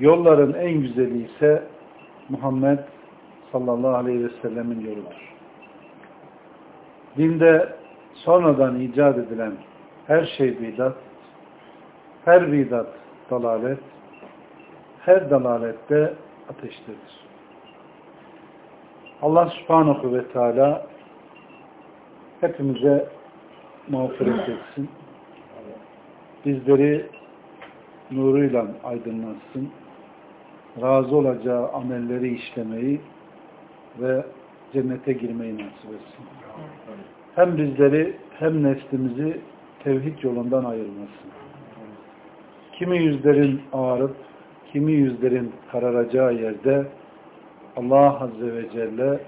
yolların en güzeli ise Muhammed sallallahu aleyhi ve sellemin yoludur. Dinde sonradan icat edilen her şey bidat, her bidat dalalet, her dalalette ateştedir. Allah subhanahu ve teala hepimize mağfiret etsin. Bizleri nuruyla aydınlatsın. Razı olacağı amelleri işlemeyi ve cennete girmeyi nasip etsin. Hem bizleri hem neslimizi tevhid yolundan ayırmasın. Kimi yüzlerin ağarıp, kimi yüzlerin kararacağı yerde Allah Azze ve Celle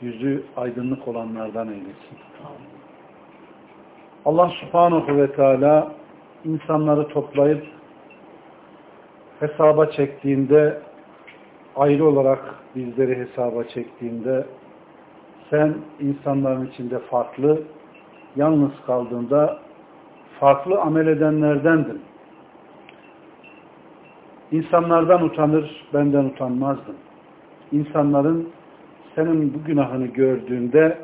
yüzü aydınlık olanlardan eylesin. Allah Subhanahu ve Teala insanları toplayıp hesaba çektiğinde ayrı olarak bizleri hesaba çektiğinde sen insanların içinde farklı yalnız kaldığında farklı amel edenlerdendin. İnsanlardan utanır, benden utanmazdın. İnsanların senin bu günahını gördüğünde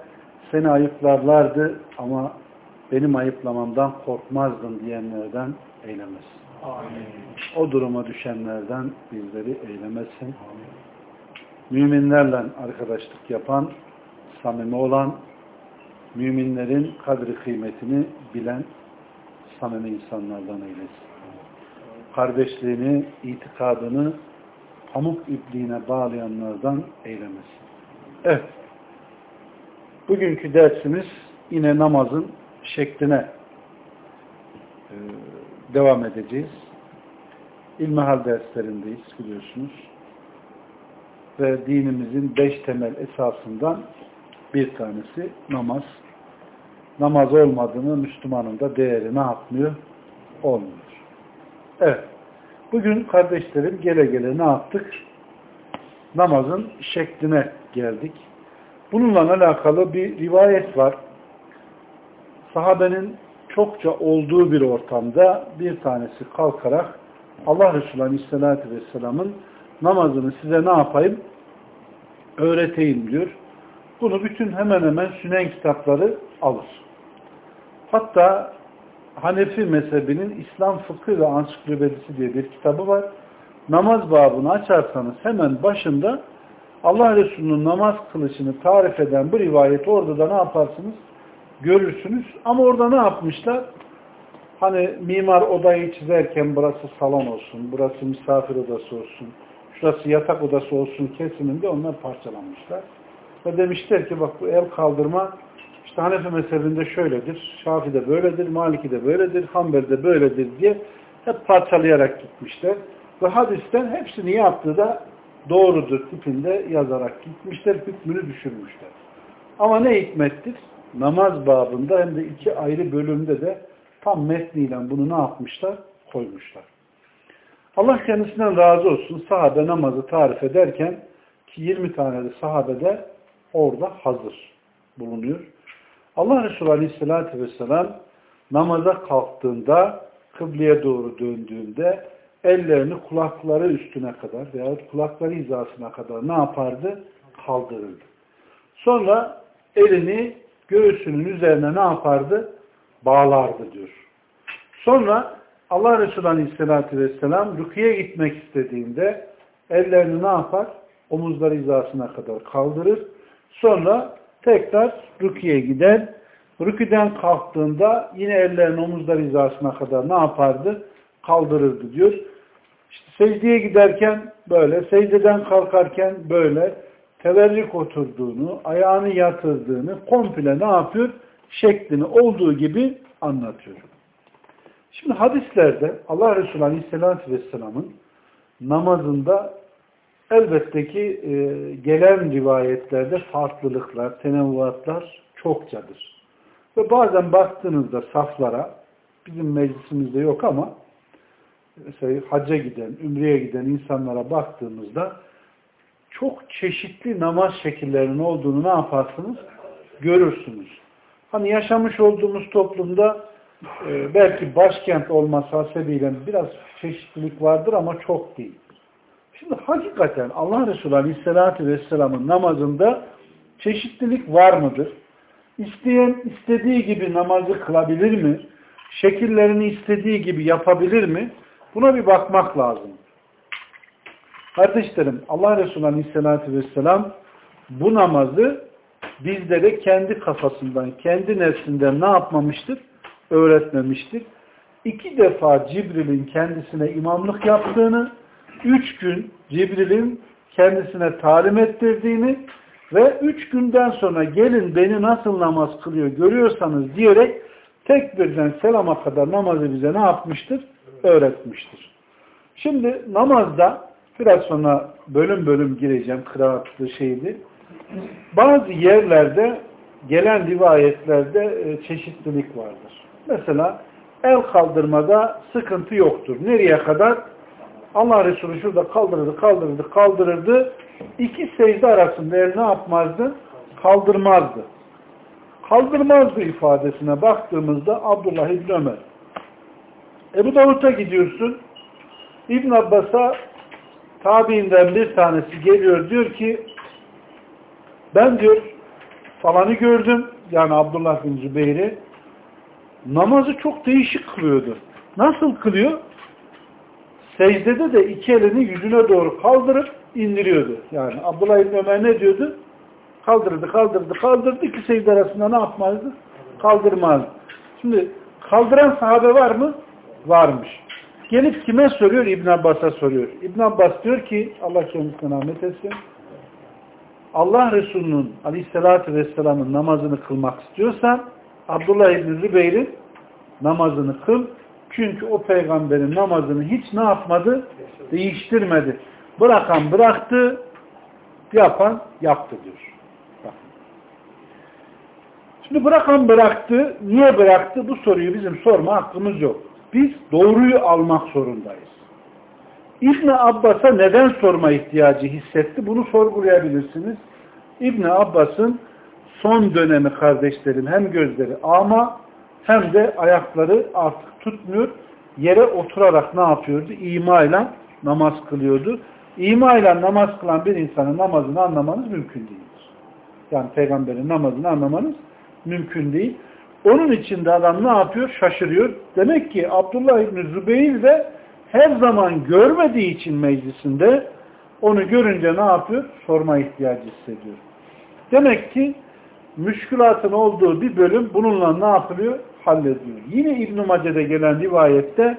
seni ayıplarlardı ama benim ayıplamamdan korkmazdın diyenlerden eylemesin. O duruma düşenlerden bizleri eylemesin. Müminlerle arkadaşlık yapan, samimi olan, müminlerin kadri kıymetini bilen samimi insanlardan eylesin. Kardeşliğini, itikadını pamuk ipliğine bağlayanlardan eylemesin. Evet. Bugünkü dersimiz yine namazın şekline devam edeceğiz. İlmihal derslerindeyiz biliyorsunuz. Ve dinimizin beş temel esasından bir tanesi namaz. Namaz olmadığını Müslümanın da değeri ne yapmıyor? Olmuyor. Evet. Bugün kardeşlerim gele gele ne yaptık? Namazın şekline geldik. Bununla alakalı bir rivayet var. Sahabenin çokça olduğu bir ortamda bir tanesi kalkarak Allah Resulü Aleyhisselatü Vesselam'ın namazını size ne yapayım? Öğreteyim diyor. Bunu bütün hemen hemen sünen kitapları alır. Hatta Hanefi mezhebinin İslam Fıkı ve Ansiklopedisi diye bir kitabı var. Namaz babını açarsanız hemen başında Allah Resulü'nün namaz kılışını tarif eden bu rivayeti orada da ne yaparsınız? Görürsünüz. Ama orada ne yapmışlar? Hani mimar odayı çizerken burası salon olsun, burası misafir odası olsun, şurası yatak odası olsun kesiminde onlar parçalanmışlar. Ve demişler ki bak bu el kaldırma işte Hanefi mezhebinde şöyledir, Şafi'de böyledir, Maliki'de böyledir, Hanbel'de böyledir diye hep parçalayarak gitmişler. Ve hadisten hepsini yaptığı da doğrudur tipinde yazarak gitmişler, hükmünü düşürmüşler. Ama ne hikmettir? Namaz babında hem de iki ayrı bölümde de tam metniyle bunu ne yapmışlar? Koymuşlar. Allah kendisinden razı olsun sahabe namazı tarif ederken ki 20 tane de sahabede orada hazır bulunuyor. Allah Resulü Aleyhisselatü Vesselam namaza kalktığında kıbleye doğru döndüğünde ellerini kulakları üstüne kadar veyahut kulakları hizasına kadar ne yapardı? Kaldırırdı. Sonra elini göğsünün üzerine ne yapardı? Bağlardı diyor. Sonra Allah Resulü Aleyhisselatü Vesselam rüküye gitmek istediğinde ellerini ne yapar? Omuzları hizasına kadar kaldırır. Sonra tekrar rüküye gider. Rüküden kalktığında yine ellerini omuzları hizasına kadar ne yapardı? Kaldırırdı diyor. İşte secdeye giderken böyle, secdeden kalkarken böyle, teverrik oturduğunu, ayağını yatırdığını komple ne yapıyor? Şeklini olduğu gibi anlatıyor. Şimdi hadislerde Allah Resulü Aleyhisselatü Vesselam'ın namazında elbette ki e, gelen rivayetlerde farklılıklar, tenevvuatlar çokçadır. Ve bazen baktığınızda saflara, bizim meclisimizde yok ama mesela hacca giden, ümreye giden insanlara baktığımızda çok çeşitli namaz şekillerinin olduğunu ne yaparsınız? Görürsünüz. Hani yaşamış olduğumuz toplumda e, belki başkent olması hasebiyle biraz çeşitlilik vardır ama çok değil. Şimdi hakikaten Allah Resulü Aleyhisselatü Vesselam'ın namazında çeşitlilik var mıdır? İsteyen istediği gibi namazı kılabilir mi? Şekillerini istediği gibi yapabilir mi? Buna bir bakmak lazım. Kardeşlerim Allah Resulü Aleyhisselatü Vesselam bu namazı bizlere kendi kafasından, kendi nefsinden ne yapmamıştır? Öğretmemiştir. İki defa Cibril'in kendisine imamlık yaptığını, üç gün Cibril'in kendisine talim ettirdiğini ve üç günden sonra gelin beni nasıl namaz kılıyor görüyorsanız diyerek tek birden selama kadar namazı bize ne yapmıştır? Öğretmiştir. Şimdi namazda biraz sonra bölüm bölüm gireceğim kıraatlı şeydi. Bazı yerlerde gelen rivayetlerde e, çeşitlilik vardır. Mesela el kaldırmada sıkıntı yoktur. Nereye kadar? Allah Resulü şurada kaldırırdı, kaldırırdı, kaldırırdı. İki secde arasında el ne yapmazdı? Kaldırmazdı. Kaldırmazdı ifadesine baktığımızda Abdullah İbni Ömer. Ebu Davud'a gidiyorsun. İbn Abbas'a tabiinden bir tanesi geliyor diyor ki ben diyor falanı gördüm yani Abdullah bin Zübeyir'i namazı çok değişik kılıyordu. Nasıl kılıyor? Secdede de iki elini yüzüne doğru kaldırıp indiriyordu. Yani Abdullah İbni Ömer ne diyordu? Kaldırdı, kaldırdı, kaldırdı. İki secde arasında ne yapmazdı? Kaldırmazdı. Şimdi kaldıran sahabe var mı? Varmış. Gelip kime soruyor? İbn Abbas'a soruyor. İbn Abbas diyor ki Allah kendisine rahmet etsin. Allah Resulü'nün aleyhissalatü vesselamın namazını kılmak istiyorsan Abdullah İbni Zübeyir'in namazını kıl. Çünkü o peygamberin namazını hiç ne yapmadı? Değiştirmedi. Bırakan bıraktı, yapan yaptı diyor. Şimdi bırakan bıraktı. Niye bıraktı? Bu soruyu bizim sorma hakkımız yok. Biz doğruyu almak zorundayız. İbn Abbas'a neden sorma ihtiyacı hissetti? Bunu sorgulayabilirsiniz. İbn Abbas'ın son dönemi kardeşlerim hem gözleri ama hem de ayakları artık tutmuyor. Yere oturarak ne yapıyordu? İma ile namaz kılıyordu. İma ile namaz kılan bir insanın namazını anlamanız mümkün değildir. Yani peygamberin namazını anlamanız mümkün değil. Onun için de adam ne yapıyor? Şaşırıyor. Demek ki Abdullah İbni Zübeyir de her zaman görmediği için meclisinde onu görünce ne yapıyor? Sorma ihtiyacı hissediyor. Demek ki müşkülatın olduğu bir bölüm bununla ne yapılıyor? Hallediyor. Yine İbn-i Mace'de gelen rivayette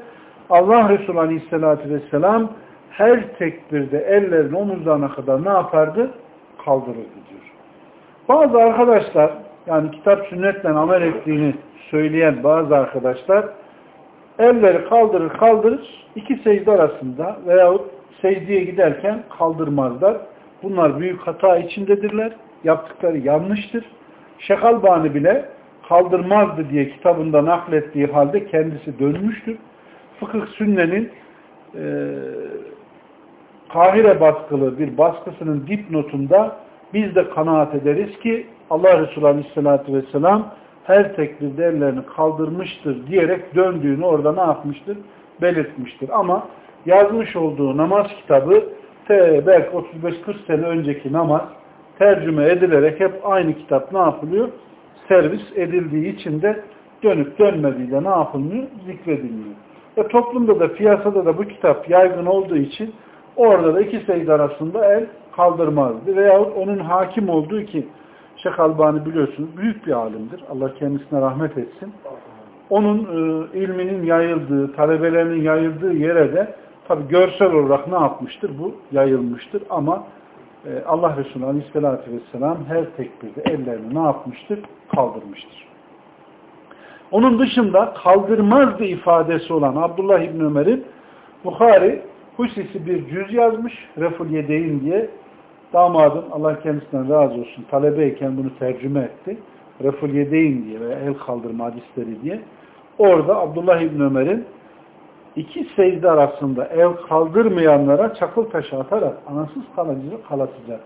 Allah Resulü Aleyhisselatü Vesselam her tekbirde ellerini omuzlarına kadar ne yapardı? Kaldırırdı diyor. Bazı arkadaşlar yani kitap sünnetle amel ettiğini söyleyen bazı arkadaşlar elleri kaldırır kaldırır iki secde arasında veyahut secdeye giderken kaldırmazlar. Bunlar büyük hata içindedirler. Yaptıkları yanlıştır. Şekalbani bile kaldırmazdı diye kitabında naklettiği halde kendisi dönmüştür. Fıkıh sünnenin e, Kahire baskılı bir baskısının dipnotunda biz de kanaat ederiz ki Allah Resulü Aleyhisselatü Vesselam her tekbirde ellerini kaldırmıştır diyerek döndüğünü orada ne yapmıştır? Belirtmiştir. Ama yazmış olduğu namaz kitabı belki 35-40 sene önceki namaz tercüme edilerek hep aynı kitap ne yapılıyor? Servis edildiği için de dönüp dönmediği de ne yapılmıyor? Zikredilmiyor. Ve toplumda da piyasada da bu kitap yaygın olduğu için orada da iki secde arasında el kaldırmazdı. Veyahut onun hakim olduğu ki Şeyh Albani biliyorsunuz büyük bir alimdir. Allah kendisine rahmet etsin. Onun e, ilminin yayıldığı, talebelerinin yayıldığı yere de tabi görsel olarak ne yapmıştır? Bu yayılmıştır ama e, Allah Resulü Aleyhisselatü Vesselam her tekbirde ellerini ne yapmıştır? Kaldırmıştır. Onun dışında kaldırmazdı ifadesi olan Abdullah İbni Ömer'in Bukhari Husisi bir cüz yazmış. Reful Yedeyn diye. Damadım Allah kendisinden razı olsun. Talebeyken bunu tercüme etti. Reful Yedeyn diye veya el kaldırma hadisleri diye. Orada Abdullah İbni Ömer'in iki secde arasında el kaldırmayanlara çakıl taşı atarak anasız kalıcı kalasıca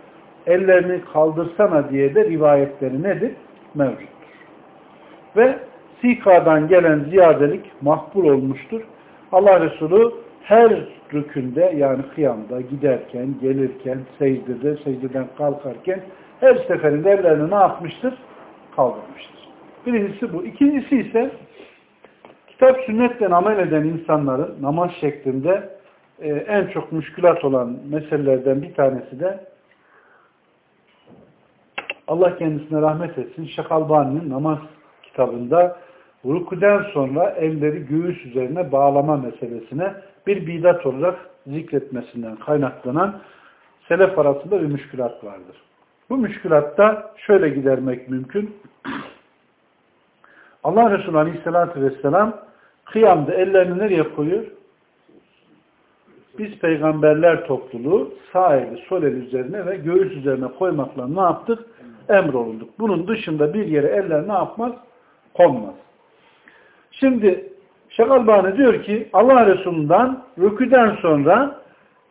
ellerini kaldırsana diye de rivayetleri nedir? Mevcuttur. Ve Sika'dan gelen ziyadelik makbul olmuştur. Allah Resulü her rükünde yani kıyamda giderken, gelirken, secdede, secdeden kalkarken her seferinde ellerini ne yapmıştır? Kaldırmıştır. Birincisi bu. İkincisi ise kitap sünnetle amel eden insanların namaz şeklinde e, en çok müşkülat olan meselelerden bir tanesi de Allah kendisine rahmet etsin. Şakalbani'nin namaz kitabında rüküden sonra elleri göğüs üzerine bağlama meselesine bir bidat olarak zikretmesinden kaynaklanan selef arasında bir müşkülat vardır. Bu müşkülatta şöyle gidermek mümkün. Allah Resulü Aleyhisselatü Vesselam kıyamda ellerini nereye koyuyor? Biz peygamberler topluluğu sağ eli sol el üzerine ve göğüs üzerine koymakla ne yaptık? Emrolunduk. Bunun dışında bir yere eller ne yapmaz? Konmaz. Şimdi Şekalbani diyor ki Allah Resulü'nden rüküden sonra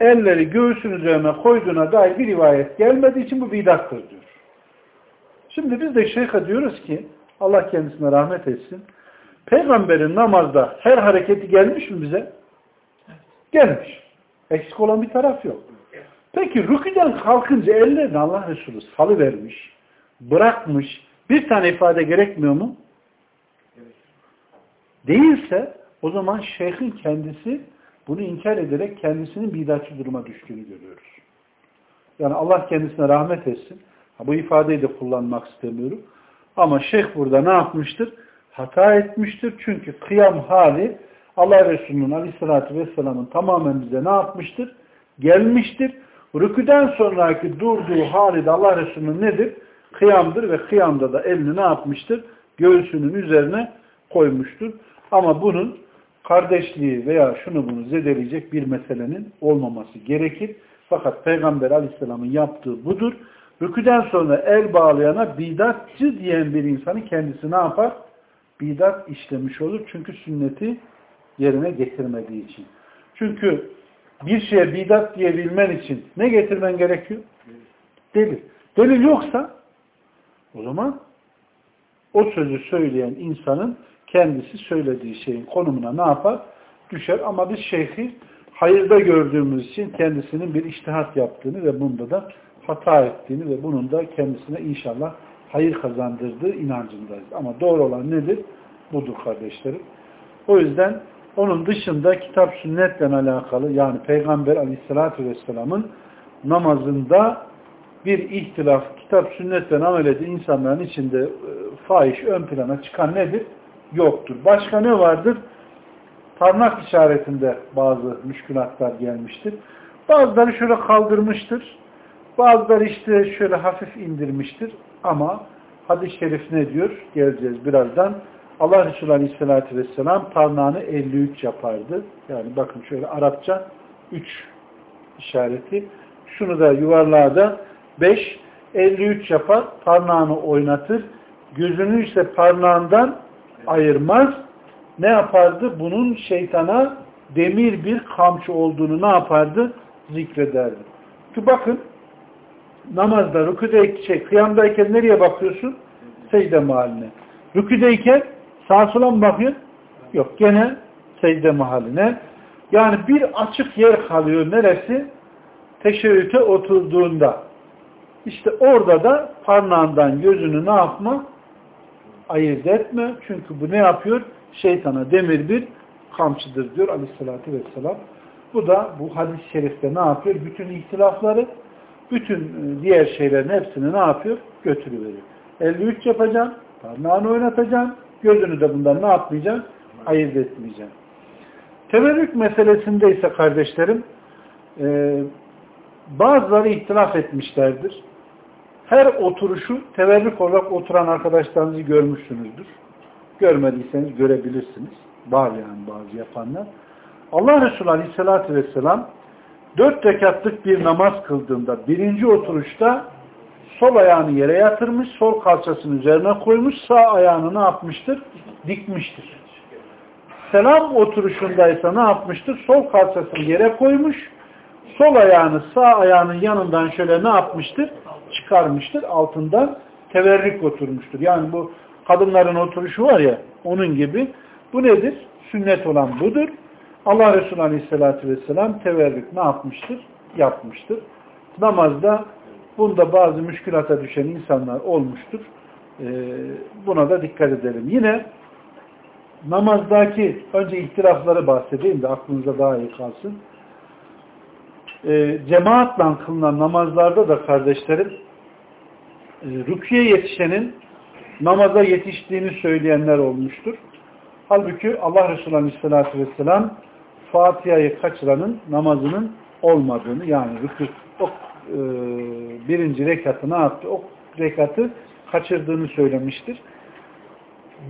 elleri göğsün üzerine koyduğuna dair bir rivayet gelmediği için bu bidattır diyor. Şimdi biz de şeyha diyoruz ki Allah kendisine rahmet etsin. Peygamberin namazda her hareketi gelmiş mi bize? Gelmiş. Eksik olan bir taraf yok. Peki rüküden kalkınca ellerini Allah Resulü salıvermiş, bırakmış. Bir tane ifade gerekmiyor mu? Değilse o zaman şeyhin kendisi bunu inkar ederek kendisinin bidatçı duruma düştüğünü görüyoruz. Yani Allah kendisine rahmet etsin. Bu ifadeyi de kullanmak istemiyorum. Ama şeyh burada ne yapmıştır? Hata etmiştir. Çünkü kıyam hali Allah Resulü'nün aleyhissalatü vesselamın tamamen bize ne yapmıştır? Gelmiştir. Rüküden sonraki durduğu hali de Allah Resulü'nün nedir? Kıyamdır ve kıyamda da elini ne yapmıştır? Göğsünün üzerine koymuştur. Ama bunun kardeşliği veya şunu bunu zedeleyecek bir meselenin olmaması gerekir. Fakat Peygamber aleyhisselamın yaptığı budur. Rüküden sonra el bağlayana bidatçı diyen bir insanı kendisi ne yapar? Bidat işlemiş olur. Çünkü sünneti yerine getirmediği için. Çünkü bir şeye bidat diyebilmen için ne getirmen gerekiyor? Delil. Delil yoksa o zaman o sözü söyleyen insanın kendisi söylediği şeyin konumuna ne yapar? Düşer. Ama biz şeyhi hayırda gördüğümüz için kendisinin bir iştihat yaptığını ve bunda da hata ettiğini ve bunun da kendisine inşallah hayır kazandırdığı inancındayız. Ama doğru olan nedir? Budur kardeşlerim. O yüzden onun dışında kitap sünnetle alakalı yani Peygamber aleyhissalatü vesselamın namazında bir ihtilaf, kitap sünnetle amel edilen insanların içinde e, fahiş ön plana çıkan nedir? Yoktur. Başka ne vardır? Parmak işaretinde bazı müşkülatlar gelmiştir. Bazıları şöyle kaldırmıştır. Bazıları işte şöyle hafif indirmiştir. Ama hadis-i şerif ne diyor? Geleceğiz birazdan. Allah Resulü Aleyhisselatü Vesselam parmağını 53 yapardı. Yani bakın şöyle Arapça 3 işareti. Şunu da yuvarlığa da 5, 53 yapar. Parmağını oynatır. Gözünü ise parmağından ayırmaz. Ne yapardı? Bunun şeytana demir bir kamçı olduğunu ne yapardı? Zikrederdi. Ki bakın namazda, rüküdeyken, şey, kıyamdayken nereye bakıyorsun? Secde mahalline. Rüküdeyken sağa sola mı bakıyorsun? Yok. Gene secde mahalline. Yani bir açık yer kalıyor. Neresi? Teşebbüte oturduğunda. İşte orada da parmağından gözünü ne yapma? Ayırt etme. Çünkü bu ne yapıyor? Şeytana demir bir kamçıdır diyor aleyhissalatü vesselam. Bu da bu hadis-i şerifte ne yapıyor? Bütün ihtilafları bütün e, diğer şeylerin hepsini ne yapıyor? Götürüveriyor. 53 yapacaksın, parmağını oynatacaksın, gözünü de bundan ne yapmayacaksın? Ayırt etmeyeceksin. Teverrük meselesinde ise kardeşlerim e, bazıları ihtilaf etmişlerdir. Her oturuşu teverrük olarak oturan arkadaşlarınızı görmüşsünüzdür. Görmediyseniz görebilirsiniz. Yani bazı yapanlar. Allah Resulü Aleyhisselatü Vesselam dört rekatlık bir namaz kıldığında birinci oturuşta sol ayağını yere yatırmış, sol kalçasını üzerine koymuş, sağ ayağını ne yapmıştır? Dikmiştir. Selam oturuşundaysa ne yapmıştır? Sol kalçasını yere koymuş, sol ayağını sağ ayağının yanından şöyle ne yapmıştır? Çıkarmıştır. Altından teverrik oturmuştur. Yani bu kadınların oturuşu var ya onun gibi. Bu nedir? Sünnet olan budur. Allah Resulü Aleyhisselatü Vesselam teverrik ne yapmıştır? Yapmıştır. Namazda bunda bazı müşkülata düşen insanlar olmuştur. Ee, buna da dikkat edelim. Yine namazdaki önce ihtilafları bahsedeyim de aklınıza daha iyi kalsın. Ee, cemaatle kılınan namazlarda da kardeşlerim rüküye yetişenin namaza yetiştiğini söyleyenler olmuştur. Halbuki Allah Resulü Aleyhisselatü Vesselam Fatiha'yı kaçıranın namazının olmadığını yani rükü, o e, birinci rekatı ne yaptı? O rekatı kaçırdığını söylemiştir.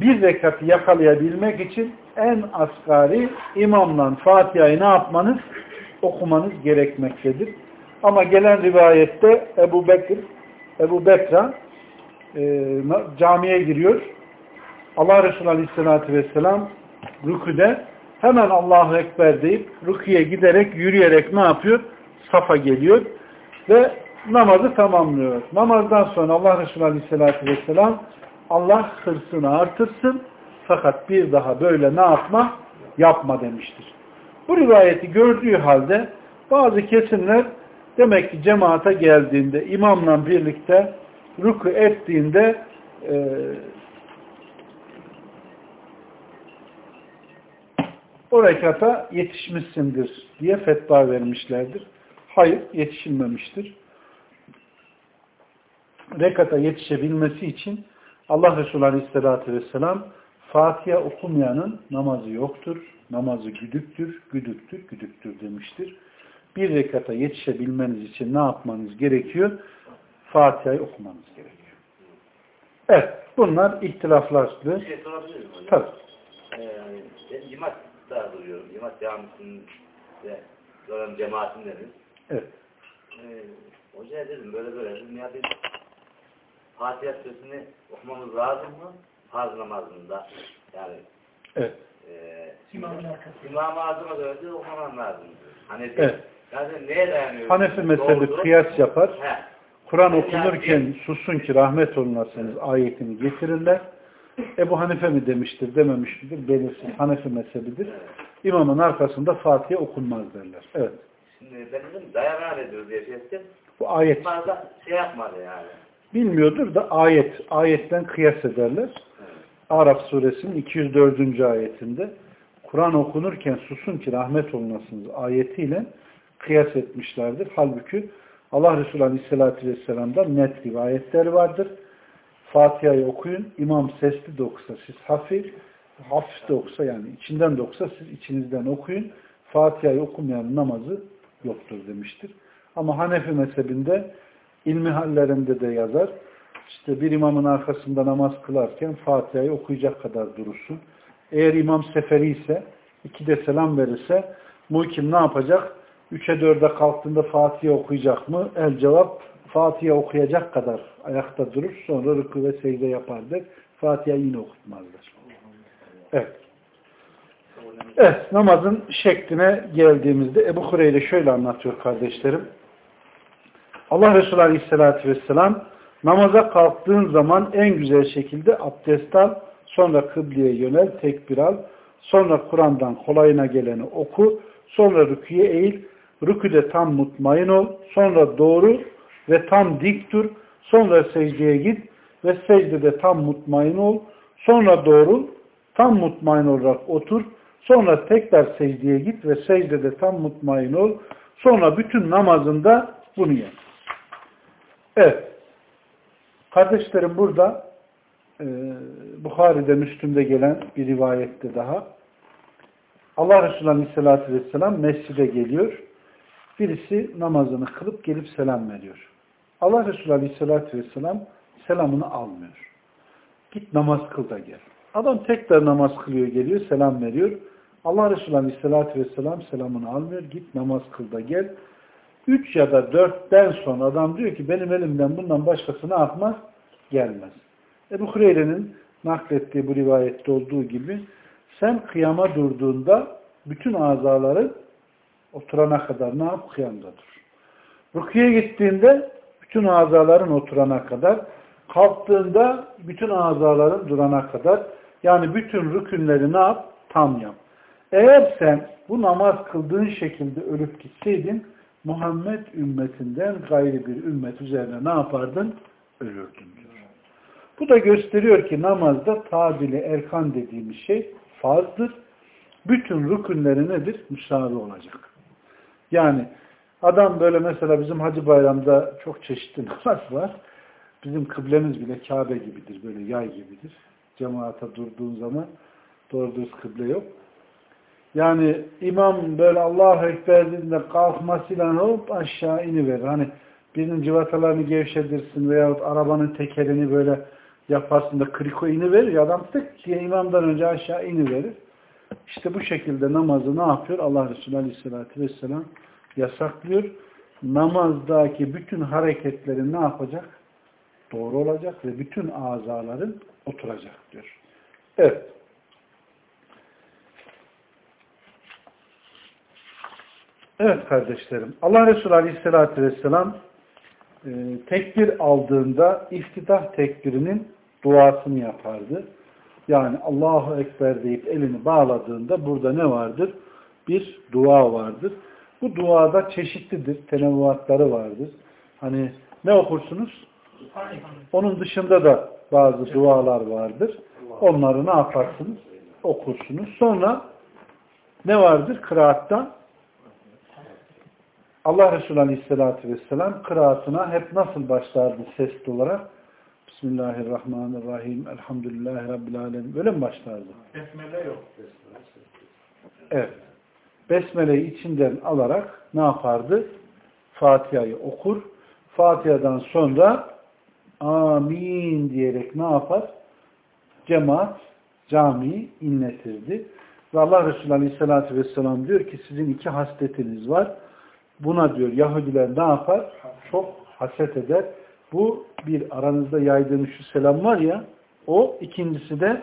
Bir rekatı yakalayabilmek için en asgari imamla Fatiha'yı ne yapmanız? Okumanız gerekmektedir. Ama gelen rivayette Ebu Bekir, Ebu Bekra e, camiye giriyor. Allah Resulü Aleyhisselatü Vesselam rüküde hemen Allahu Ekber deyip rüküye giderek, yürüyerek ne yapıyor? Safa geliyor ve namazı tamamlıyor. Namazdan sonra Allah Resulü Aleyhisselatü Vesselam Allah hırsını artırsın fakat bir daha böyle ne yapma? Yapma demiştir. Bu rivayeti gördüğü halde bazı kesimler demek ki cemaate geldiğinde imamla birlikte rükü ettiğinde e, o rekata yetişmişsindir diye fetva vermişlerdir. Hayır, yetişilmemiştir. Rekata yetişebilmesi için Allah Resulü Aleyhisselatü Vesselam Fatiha okumayanın namazı yoktur, namazı güdüktür, güdüktür, güdüktür demiştir. Bir rekata yetişebilmeniz için ne yapmanız gerekiyor? Fatiha'yı okumanız gerekiyor. Evet, bunlar ihtilaflardı. Bir şey sorabilir miyim hocam? Tabii. Ee, ben Yimat'ta duruyorum. Yimat Camisi'nde duran cemaatindeniz. Evet. Ee, hocaya dedim böyle böyle dedim ya bir Fatiha Suresini okumamız lazım mı? Farz namazında. Yani Evet. e. İmam-ı Azam'a göre de okumam lazım. Hani Evet. Yani neye dayanıyor? Hanefi mezhebi Doğrudur. kıyas yapar. Kur'an okunurken susun ki rahmet olunasınız ayetini getirirler. Ebu Hanife mi demiştir dememiş midir belirsiz. Hanefi mezhebidir. İmamın arkasında Fatiha okunmaz derler. Evet. Şimdi ben dedim dayanar ediyoruz diye şey ettim. Bu ayet. Fazla şey yapmadı yani. Bilmiyordur da ayet. Ayetten kıyas ederler. Araf suresinin 204. ayetinde Kur'an okunurken susun ki rahmet olunasınız ayetiyle kıyas etmişlerdir. Halbuki Allah Resulü Aleyhisselatü Vesselam'da net rivayetler vardır. Fatiha'yı okuyun. İmam sesli de okusa siz hafif, hafif de okusa yani içinden de okusa siz içinizden okuyun. Fatiha'yı okumayanın namazı yoktur demiştir. Ama Hanefi mezhebinde ilmi hallerinde de yazar. İşte bir imamın arkasında namaz kılarken Fatiha'yı okuyacak kadar durursun. Eğer imam seferi ise ikide selam verirse muhkim ne yapacak? Üçe dörde kalktığında Fatiha okuyacak mı? El cevap Fatiha okuyacak kadar ayakta durur. Sonra rükû ve secde yapardır. Fatiha yine okutmazlar. Evet. Evet, namazın şekline geldiğimizde Ebu Hureyre şöyle anlatıyor kardeşlerim. Allah Resulü Aleyhisselatü Vesselam namaza kalktığın zaman en güzel şekilde abdest al, sonra kıbleye yönel, tekbir al, sonra Kur'an'dan kolayına geleni oku, sonra rüküye eğil, rüküde tam mutmain ol, sonra doğru ve tam dik dur, sonra secdeye git ve secdede tam mutmain ol, sonra doğru, tam mutmain olarak otur, sonra tekrar secdeye git ve secdede tam mutmain ol, sonra bütün namazında bunu yap. Evet. Kardeşlerim burada e, Bukhari'de, Müslüm'de gelen bir rivayette daha Allah Resulü Aleyhisselatü Vesselam mescide geliyor. Birisi namazını kılıp gelip selam veriyor. Allah Resulü Aleyhisselatü Vesselam selamını almıyor. Git namaz kıl da gel. Adam tekrar namaz kılıyor geliyor, selam veriyor. Allah Resulü Aleyhisselatü Vesselam selamını almıyor. Git namaz kıl da gel. 3 ya da 4'ten sonra adam diyor ki benim elimden bundan başkası ne yapmaz? Gelmez. Ebu Hureyre'nin naklettiği bu rivayette olduğu gibi sen kıyama durduğunda bütün azaları oturana kadar ne yap? Kıyamda dur. Rukiye gittiğinde bütün azaların oturana kadar, kalktığında bütün azaların durana kadar, yani bütün rükünleri ne yap? Tam yap. Eğer sen bu namaz kıldığın şekilde ölüp gitseydin, Muhammed ümmetinden gayri bir ümmet üzerine ne yapardın? Ölürdün diyor. Bu da gösteriyor ki namazda tabili erkan dediğimiz şey farzdır. Bütün rükünleri nedir? Müsaade olacak. Yani adam böyle mesela bizim Hacı Bayram'da çok çeşitli namaz var. Bizim kıblemiz bile Kabe gibidir. Böyle yay gibidir. Cemaate durduğun zaman doğru düz kıble yok. Yani imam böyle Allahu Ekber dediğinde kalkmasıyla hop aşağı iniverir. Hani birinin civatalarını gevşedirsin veyahut arabanın tekerini böyle yaparsın da kriko iniverir adam tık diye imamdan önce aşağı iniverir. İşte bu şekilde namazı ne yapıyor? Allah Resulü Aleyhisselatü Vesselam yasaklıyor. Namazdaki bütün hareketleri ne yapacak? Doğru olacak ve bütün azaların oturacak diyor. Evet. Evet kardeşlerim. Allah Resulü Aleyhisselatü Vesselam e, tekbir aldığında iftidah tekbirinin duasını yapardı. Yani Allahu Ekber deyip elini bağladığında burada ne vardır? Bir dua vardır. Bu duada çeşitlidir. Tenevvuatları vardır. Hani ne okursunuz? Onun dışında da bazı dualar vardır. Onları ne yaparsınız? Okursunuz. Sonra ne vardır? Kıraatta Allah Resulü Aleyhisselatü Vesselam kıraatına hep nasıl başlardı sesli olarak? Bismillahirrahmanirrahim. Elhamdülillahi Rabbil Alemin. Böyle mi başlardı? Besmele yok. Evet. Besmele'yi içinden alarak ne yapardı? Fatiha'yı okur. Fatiha'dan sonra amin diyerek ne yapar? Cemaat camiyi inletirdi. Ve Allah Resulü Aleyhisselatü Vesselam diyor ki sizin iki hasletiniz var. Buna diyor Yahudiler ne yapar? Çok haset eder. Bu bir aranızda yaydığınız şu selam var ya o ikincisi de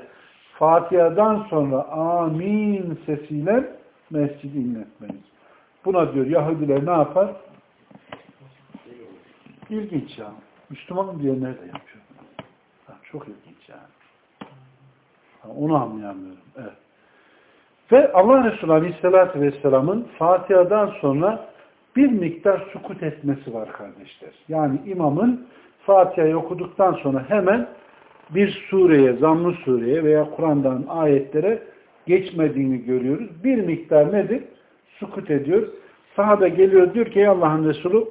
Fatiha'dan sonra amin sesiyle mescidi inletmeniz. Buna diyor Yahudiler ne yapar? İlginç ya. Müslüman diyenler de yapıyor. Çok ilginç yani. Onu anlayamıyorum. Evet. Ve Allah Resulü Aleyhisselatü Vesselam'ın Fatiha'dan sonra bir miktar sukut etmesi var kardeşler. Yani imamın Fatiha'yı okuduktan sonra hemen bir sureye, zammı sureye veya Kur'an'dan ayetlere geçmediğini görüyoruz. Bir miktar nedir? Sukut ediyor. Sahabe geliyor diyor ki Allah'ın Resulü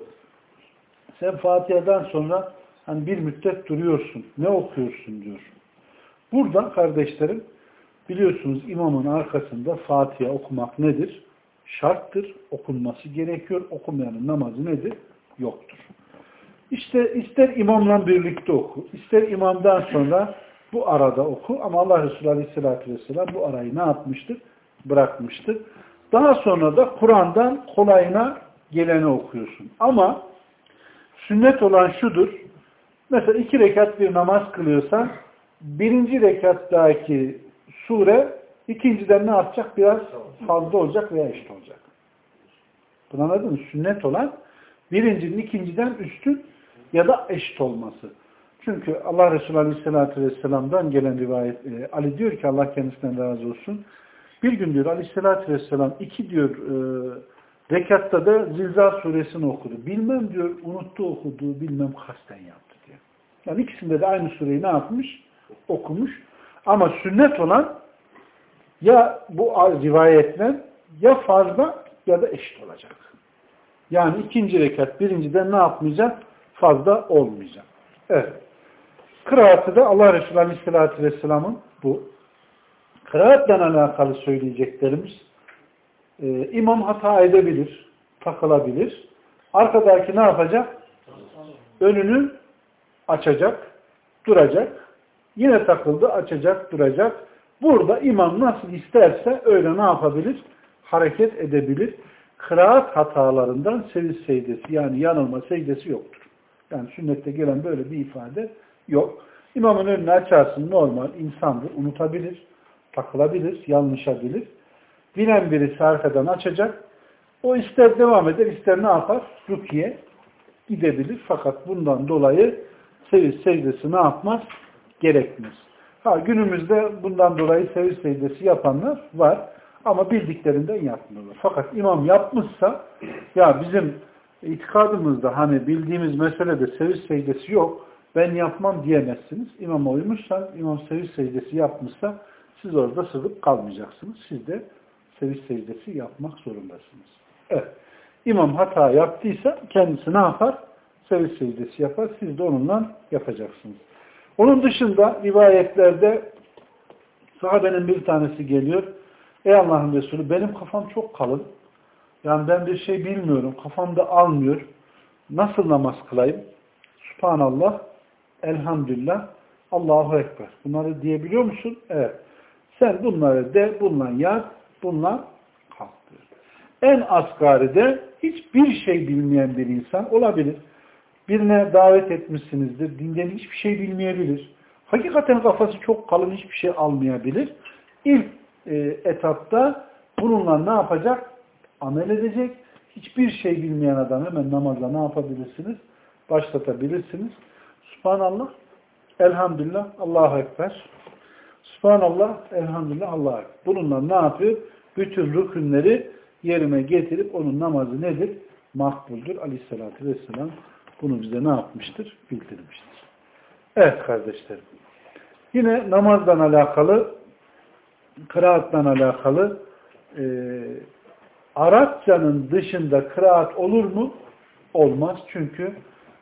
sen Fatiha'dan sonra hani bir müddet duruyorsun. Ne okuyorsun diyor. Burada kardeşlerim biliyorsunuz imamın arkasında Fatiha okumak nedir? Şarttır. Okunması gerekiyor. Okumayanın namazı nedir? Yoktur. İşte ister imamla birlikte oku, ister imamdan sonra bu arada oku ama Allah Resulü Aleyhisselatü Vesselam bu arayı ne yapmıştır? Bırakmıştır. Daha sonra da Kur'an'dan kolayına geleni okuyorsun. Ama sünnet olan şudur. Mesela iki rekat bir namaz kılıyorsan birinci rekattaki sure ikinciden ne yapacak? Biraz fazla olacak veya eşit olacak. Bunu anladın mı? Sünnet olan birincinin ikinciden üstün ya da eşit olması. Çünkü Allah Resulü Aleyhisselatü Vesselam'dan gelen rivayet, e, Ali diyor ki Allah kendisinden razı olsun. Bir gün diyor Aleyhisselatü Vesselam iki diyor e, rekatta da Zilzal suresini okudu. Bilmem diyor unuttu okuduğu bilmem kasten yaptı diyor. Yani ikisinde de aynı sureyi ne yapmış? Okumuş. Ama sünnet olan ya bu rivayetle ya fazla ya da eşit olacak. Yani ikinci rekat birinciden ne yapmayacak? Fazla olmayacak. Evet. Kıraatı da Allah Resulü Aleyhisselatü Vesselam'ın bu kıraatla alakalı söyleyeceklerimiz e, imam hata edebilir, takılabilir. Arkadaki ne yapacak? Önünü açacak, duracak. Yine takıldı, açacak, duracak. Burada imam nasıl isterse öyle ne yapabilir? Hareket edebilir. kıraat hatalarından seviz secdesi yani yanılma secdesi yoktur. Yani sünnette gelen böyle bir ifade yok. İmamın önüne açarsın normal insandır, unutabilir, takılabilir, yanlışabilir. Bilen birisi arkadan açacak. O ister devam eder, ister ne yapar? Rukiye gidebilir. Fakat bundan dolayı seviz secdesi ne yapmaz? Gerekmez. Ha, günümüzde bundan dolayı seviz secdesi yapanlar var. Ama bildiklerinden yapmıyorlar. Fakat imam yapmışsa ya bizim itikadımızda hani bildiğimiz meselede seviz secdesi yok ben yapmam diyemezsiniz. İmama uymuşsan, imam seviz secdesi yapmışsa siz orada sızıp kalmayacaksınız. Siz de seviz secdesi yapmak zorundasınız. Evet. İmam hata yaptıysa kendisi ne yapar? Seviz secdesi yapar. Siz de onunla yapacaksınız. Onun dışında rivayetlerde sahabenin bir tanesi geliyor. Ey Allah'ın Resulü benim kafam çok kalın. Yani ben bir şey bilmiyorum. Kafamda almıyor. Nasıl namaz kılayım? Subhanallah, elhamdülillah, Allahu Ekber. Bunları diyebiliyor musun? Evet. Sen bunları de, bununla yat, bununla kalk. En asgari de hiçbir şey bilmeyen bir insan olabilir. Birine davet etmişsinizdir. Dinden hiçbir şey bilmeyebilir. Hakikaten kafası çok kalın hiçbir şey almayabilir. İlk e, etapta bununla ne yapacak? Amel edecek. Hiçbir şey bilmeyen adam hemen namazla ne yapabilirsiniz? Başlatabilirsiniz. Subhanallah, elhamdülillah, Allahu Ekber. Subhanallah, elhamdülillah, Allahu Ekber. Bununla ne yapıyor? Bütün rükünleri yerine getirip onun namazı nedir? Makbuldür. Aleyhissalatü vesselam bunu bize ne yapmıştır? Bildirmiştir. Evet kardeşlerim. Yine namazdan alakalı kıraatla alakalı e, Arapçanın dışında kıraat olur mu? Olmaz. Çünkü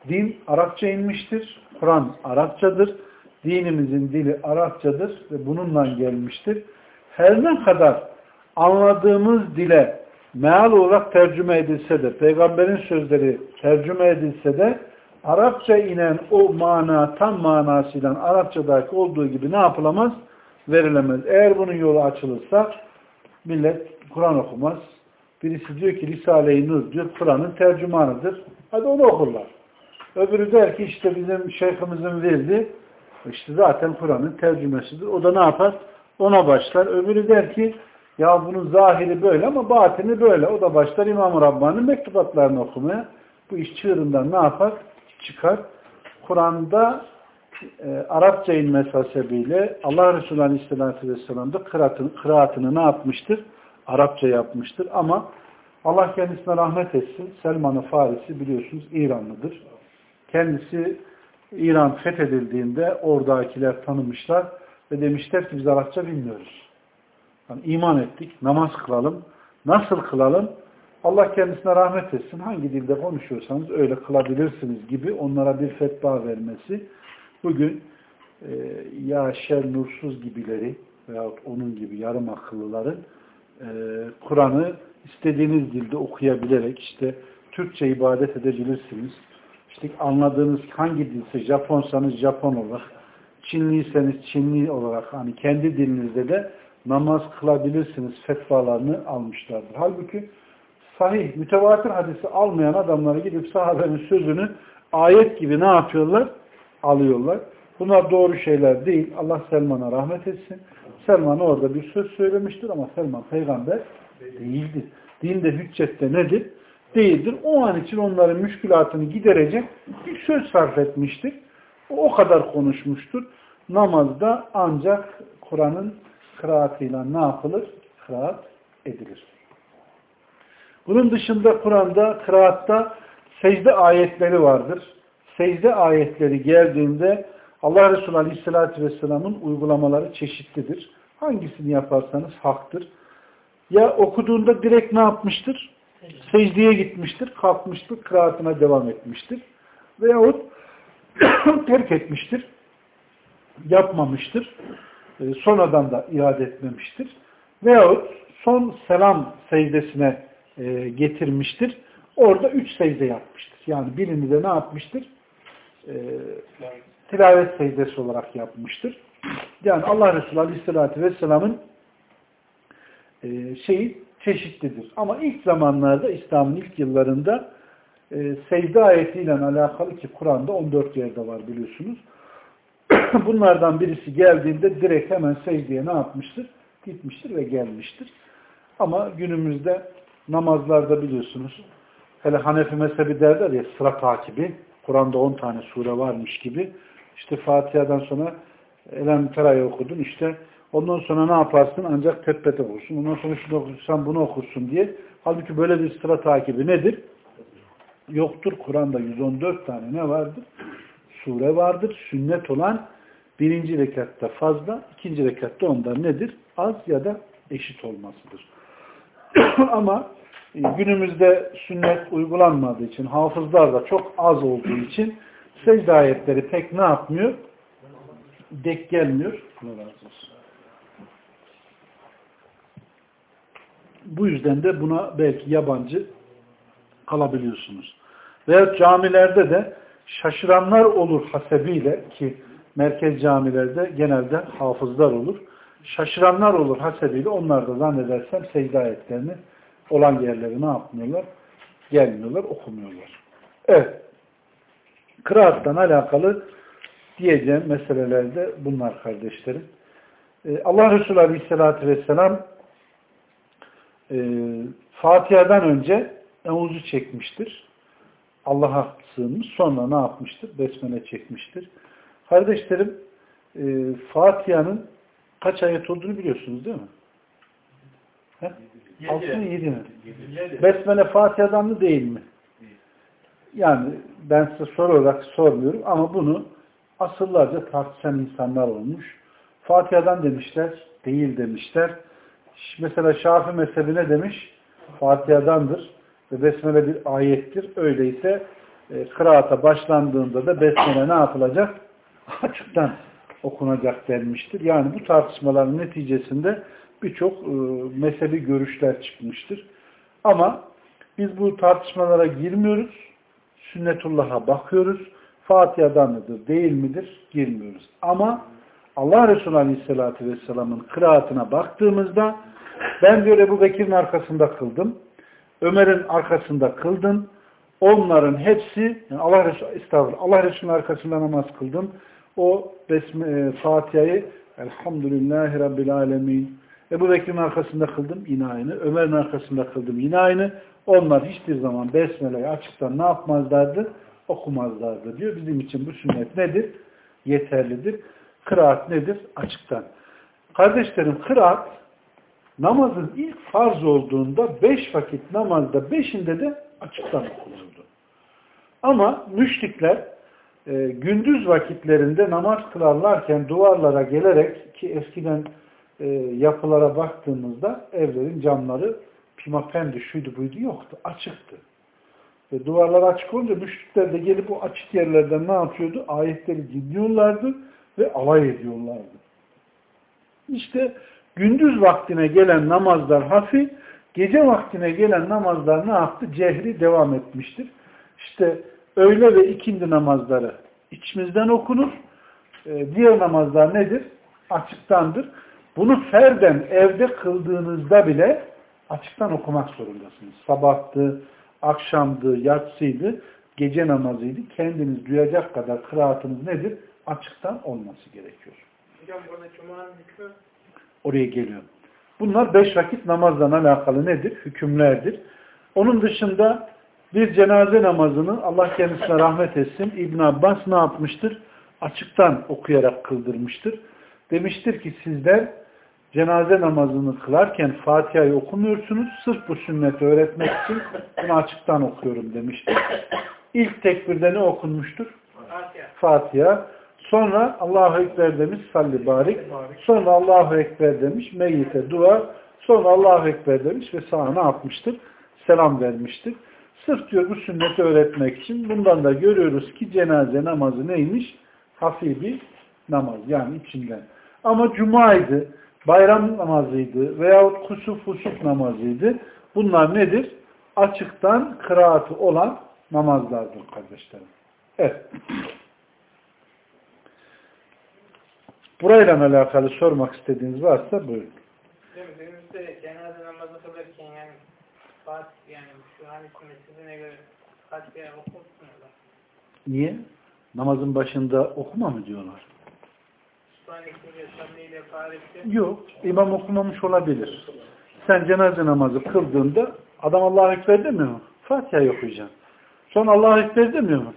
din Arapça inmiştir. Kur'an Arapçadır. Dinimizin dili Arapçadır ve bununla gelmiştir. Her ne kadar anladığımız dile meal olarak tercüme edilse de, peygamberin sözleri tercüme edilse de Arapça inen o mana tam manasıyla Arapçadaki olduğu gibi ne yapılamaz? Verilemez. Eğer bunun yolu açılırsa millet Kur'an okumaz. Birisi diyor ki Risale-i Nur diyor Kur'an'ın tercümanıdır. Hadi onu okurlar. Öbürü der ki işte bizim şeyhimizin verdi. İşte zaten Kur'an'ın tercümesidir. O da ne yapar? Ona başlar. Öbürü der ki ya bunun zahiri böyle ama batini böyle. O da başlar İmam-ı Rabbani'nin mektubatlarını okumaya. Bu iş çığırından ne yapar? Çıkar. Kur'an'da e, Arapça inmesi hasebiyle Allah Resulü Aleyhisselatü Vesselam da kıraatını, kıraatını ne yapmıştır? Arapça yapmıştır ama Allah kendisine rahmet etsin. Selman-ı Farisi biliyorsunuz İranlıdır. Kendisi İran fethedildiğinde oradakiler tanımışlar ve demişler ki biz Arapça bilmiyoruz. Yani iman ettik, namaz kılalım. Nasıl kılalım? Allah kendisine rahmet etsin. Hangi dilde konuşuyorsanız öyle kılabilirsiniz gibi onlara bir fetva vermesi. Bugün e, ya şer nursuz gibileri veyahut onun gibi yarım akıllıların e, Kur'an'ı istediğiniz dilde okuyabilerek işte Türkçe ibadet edebilirsiniz. İşte anladığınız hangi dilse Japonsanız Japon olarak, Çinliyseniz Çinli olarak hani kendi dilinizde de namaz kılabilirsiniz fetvalarını almışlardır. Halbuki sahih, mütevatir hadisi almayan adamları gidip sahabenin sözünü ayet gibi ne yapıyorlar? Alıyorlar. Bunlar doğru şeyler değil. Allah Selman'a rahmet etsin. Selman orada bir söz söylemiştir ama Selman peygamber değildir. Dinde hüccette nedir? Değildir. O an için onların müşkülatını giderecek bir söz sarf etmiştir. O, o kadar konuşmuştur. Namazda ancak Kur'an'ın kıraatıyla ne yapılır? Kıraat edilir. Bunun dışında Kur'an'da, kıraatta secde ayetleri vardır. Secde ayetleri geldiğinde Allah Resulü Aleyhisselatü Vesselam'ın uygulamaları çeşitlidir. Hangisini yaparsanız haktır. Ya okuduğunda direkt ne yapmıştır? Secdeye gitmiştir, kalkmıştır, kıraatına devam etmiştir. Veyahut terk etmiştir, yapmamıştır, e, sonradan da iade etmemiştir. Veyahut son selam secdesine e, getirmiştir. Orada üç secde yapmıştır. Yani birini de ne yapmıştır? E, tilavet secdesi olarak yapmıştır. Yani Allah Resulü Aleyhisselatü Vesselam'ın e, şeyi çeşitlidir. Ama ilk zamanlarda İslam'ın ilk yıllarında e, secde ayetiyle alakalı ki Kur'an'da 14 yerde var biliyorsunuz. Bunlardan birisi geldiğinde direkt hemen secdeye ne yapmıştır? Gitmiştir ve gelmiştir. Ama günümüzde namazlarda biliyorsunuz hele Hanefi mezhebi derler ya sıra takibi Kur'an'da 10 tane sure varmış gibi işte Fatiha'dan sonra Elem Tera'yı okudun işte ondan sonra ne yaparsın ancak tebbet okursun ondan sonra şunu okursan bunu okursun diye halbuki böyle bir sıra takibi nedir? Yoktur. Kur'an'da 114 tane ne vardır? Sure vardır. Sünnet olan birinci rekatta fazla, ikinci rekatta ondan nedir? Az ya da eşit olmasıdır. Ama e, günümüzde sünnet uygulanmadığı için, hafızlar da çok az olduğu için secde ayetleri pek ne yapmıyor? Dek gelmiyor. Bu yüzden de buna belki yabancı kalabiliyorsunuz. Veya camilerde de şaşıranlar olur hasebiyle ki merkez camilerde genelde hafızlar olur. Şaşıranlar olur hasebiyle onlar da zannedersem secde ayetlerini olan yerleri ne yapmıyorlar? Gelmiyorlar, okumuyorlar. Evet. Kıraattan alakalı diyeceğim meselelerde bunlar kardeşlerim. Ee, Allah Resulü Aleyhisselatü Vesselam e, Fatiha'dan önce Eûz'u çekmiştir. Allah'a sığınmış. Sonra ne yapmıştır? Besmele çekmiştir. Kardeşlerim e, Fatiha'nın kaç ayet olduğunu biliyorsunuz değil mi? He? Altı mı yedi mi? Besmele Fatiha'dan mı değil mi? Yani ben size soru olarak sormuyorum ama bunu asıllarca tartışan insanlar olmuş. Fatiha'dan demişler, değil demişler. Mesela Şafi mezhebine demiş, Fatiha'dandır ve Besmele bir ayettir. Öyleyse e, kıraata başlandığında da Besmele ne yapılacak? Açıktan okunacak denmiştir. Yani bu tartışmaların neticesinde birçok e, mezhebi görüşler çıkmıştır. Ama biz bu tartışmalara girmiyoruz. Sünnetullah'a bakıyoruz. Fatiha'dan mıdır, değil midir? Girmiyoruz. Ama Allah Resulü Aleyhisselatü Vesselam'ın kıraatına baktığımızda ben diyor Ebu Bekir'in arkasında kıldım. Ömer'in arkasında kıldım. Onların hepsi yani Allah Resulü Allah Resulü'nün arkasında namaz kıldım. O Besme, Fatiha'yı Elhamdülillahi Rabbil Alemin Ebu Bekir'in arkasında kıldım yine aynı. Ömer'in arkasında kıldım yine aynı. Onlar hiçbir zaman Besmele'yi açıktan ne yapmazlardı? Okumazlardı diyor. Bizim için bu sünnet nedir? Yeterlidir. Kıraat nedir? Açıktan. Kardeşlerim kıraat namazın ilk farz olduğunda beş vakit namazda beşinde de açıktan okunurdu. Ama müşrikler e, gündüz vakitlerinde namaz kılarlarken duvarlara gelerek ki eskiden e, yapılara baktığımızda evlerin camları pimapendi şuydu buydu yoktu. Açıktı. Ve duvarlar açık olunca müşrikler de gelip o açık yerlerden ne yapıyordu? Ayetleri dinliyorlardı ve alay ediyorlardı. İşte gündüz vaktine gelen namazlar hafif, gece vaktine gelen namazlar ne yaptı? Cehri devam etmiştir. İşte öğle ve ikindi namazları içimizden okunur. Ee, diğer namazlar nedir? Açıktandır. Bunu ferden evde kıldığınızda bile açıktan okumak zorundasınız. Sabahtı, akşamdı, yatsıydı, gece namazıydı. Kendiniz duyacak kadar kıraatınız nedir? Açıktan olması gerekiyor. Hocam burada Cuma'nın hükmü Oraya geliyor. Bunlar beş vakit namazla alakalı nedir? Hükümlerdir. Onun dışında bir cenaze namazını Allah kendisine rahmet etsin İbn Abbas ne yapmıştır? Açıktan okuyarak kıldırmıştır. Demiştir ki sizler cenaze namazını kılarken Fatiha'yı okumuyorsunuz. Sırf bu sünneti öğretmek için bunu açıktan okuyorum demiştir. İlk tekbirde ne okunmuştur? Fatiha. Fatiha. Sonra Allahu Ekber demiş salli barik. Sonra Allahu Ekber demiş meyyite dua. Sonra Allahu Ekber demiş ve sana ne yapmıştır? Selam vermiştir. Sırf diyor bu sünneti öğretmek için bundan da görüyoruz ki cenaze namazı neymiş? Hafif bir namaz yani içinden. Ama cumaydı, bayram namazıydı veyahut kusuf husuf namazıydı. Bunlar nedir? Açıktan kıraatı olan namazlardır kardeşlerim. Evet. Burayla alakalı sormak istediğiniz varsa buyurun. Günümüzde cenaze namazı kılarken Fatih yani göre. Niye? Namazın başında okuma mı diyorlar? Yok. İmam okumamış olabilir. Sen cenaze namazı kıldığında adam Allah'a Ekber demiyor mu? Fatiha'yı okuyacaksın. Sonra Allah'a Ekber demiyor mu?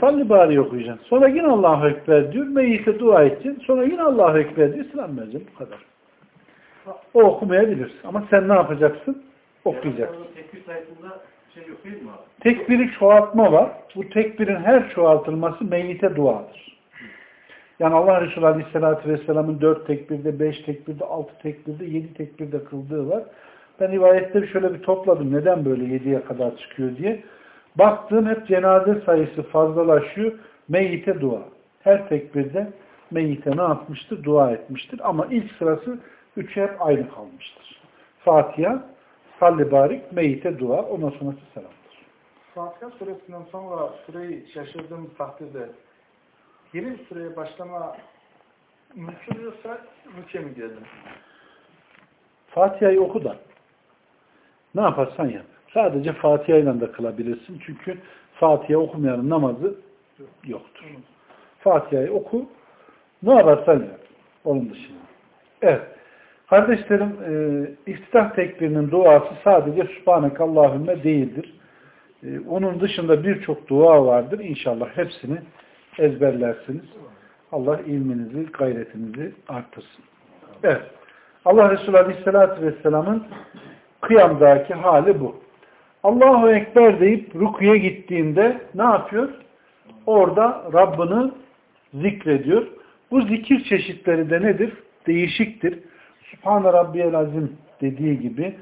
Salli bari okuyacaksın. Sonra yine Allah'a Ekber diyor. Meyyite dua edeceksin. Sonra yine Allah'a Ekber diyor. Selam vereceksin. Bu kadar. O okumayabilir. Ama sen ne yapacaksın? Okuyacaksın. Tekbir sayısında şey yok değil mi abi? Tekbiri çoğaltma var. Bu tekbirin her çoğaltılması meyyite duadır. Yani Allah Resulü Aleyhisselatü Vesselam'ın dört tekbirde, beş tekbirde, altı tekbirde, yedi tekbirde kıldığı var. Ben rivayetleri şöyle bir topladım. Neden böyle yediye kadar çıkıyor diye. Baktığım hep cenaze sayısı fazlalaşıyor. Meyyite dua. Her tekbirde meyyite ne yapmıştır? Dua etmiştir. Ama ilk sırası üçü hep aynı kalmıştır. Fatiha, salli barik, meyyite dua. Ondan sonrası selamdır. Fatiha suresinden sonra süreyi şaşırdığımız takdirde yeni bir süreye başlama mümkün yoksa rükye mi diyelim? Fatiha'yı oku da ne yaparsan yap. Sadece Fatiha ile de kılabilirsin. Çünkü Fatiha okumayanın namazı yoktur. Fatiha'yı oku ne yaparsan yap. Onun dışında. Evet. Kardeşlerim e, iftitah tekbirinin duası sadece Subhanekallahümme değildir. E, onun dışında birçok dua vardır. İnşallah hepsini ezberlersiniz. Allah ilminizi, gayretinizi artırsın. Evet. Allah Resulü Aleyhisselatü Vesselam'ın kıyamdaki hali bu. Allahu Ekber deyip rukuya gittiğinde ne yapıyor? Orada Rabbini zikrediyor. Bu zikir çeşitleri de nedir? Değişiktir. Subhane Rabbiyel Azim dediği gibi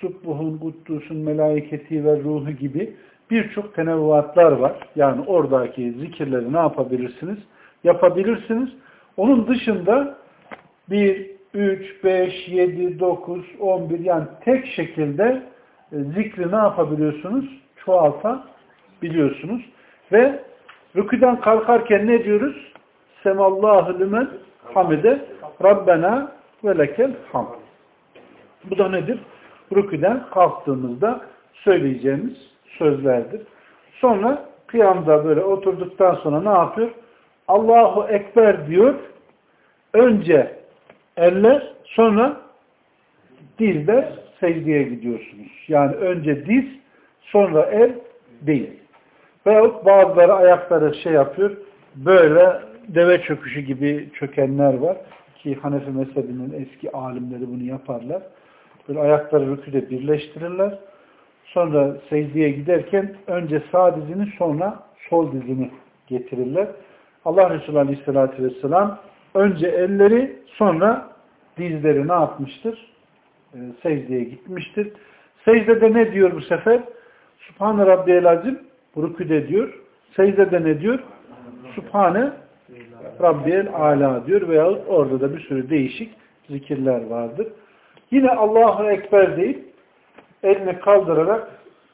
Subbuhun, Kuddusun, Melaiketi ve Ruhu gibi birçok tenevvuatlar var. Yani oradaki zikirleri ne yapabilirsiniz? Yapabilirsiniz. Onun dışında 1, 3, 5, 7, 9, 11 yani tek şekilde e, zikri ne yapabiliyorsunuz? Çoğaltabiliyorsunuz. Ve rüküden kalkarken ne diyoruz? Semallahu lümen hamide Rabbena ve lekel hamd. Bu da nedir? Rüküden kalktığımızda söyleyeceğimiz sözlerdir. Sonra kıyamda böyle oturduktan sonra ne yapıyor? Allahu Ekber diyor. Önce eller sonra dizle secdeye gidiyorsunuz. Yani önce diz sonra el değil. Veyahut bazıları ayakları şey yapıyor böyle deve çöküşü gibi çökenler var ki Hanefi mezhebinin eski alimleri bunu yaparlar. Böyle ayakları rüküde birleştirirler. Sonra secdeye giderken önce sağ dizini sonra sol dizini getirirler. Allah Resulü Aleyhisselatü Vesselam önce elleri sonra dizleri ne yapmıştır? E, secdeye gitmiştir. Secdede ne diyor bu sefer? Subhane Rabbiyel Azim rüküde diyor. Secdede ne diyor? Subhane Rabbiyel Ala diyor veyahut orada da bir sürü değişik zikirler vardır. Yine Allahu Ekber deyip elini kaldırarak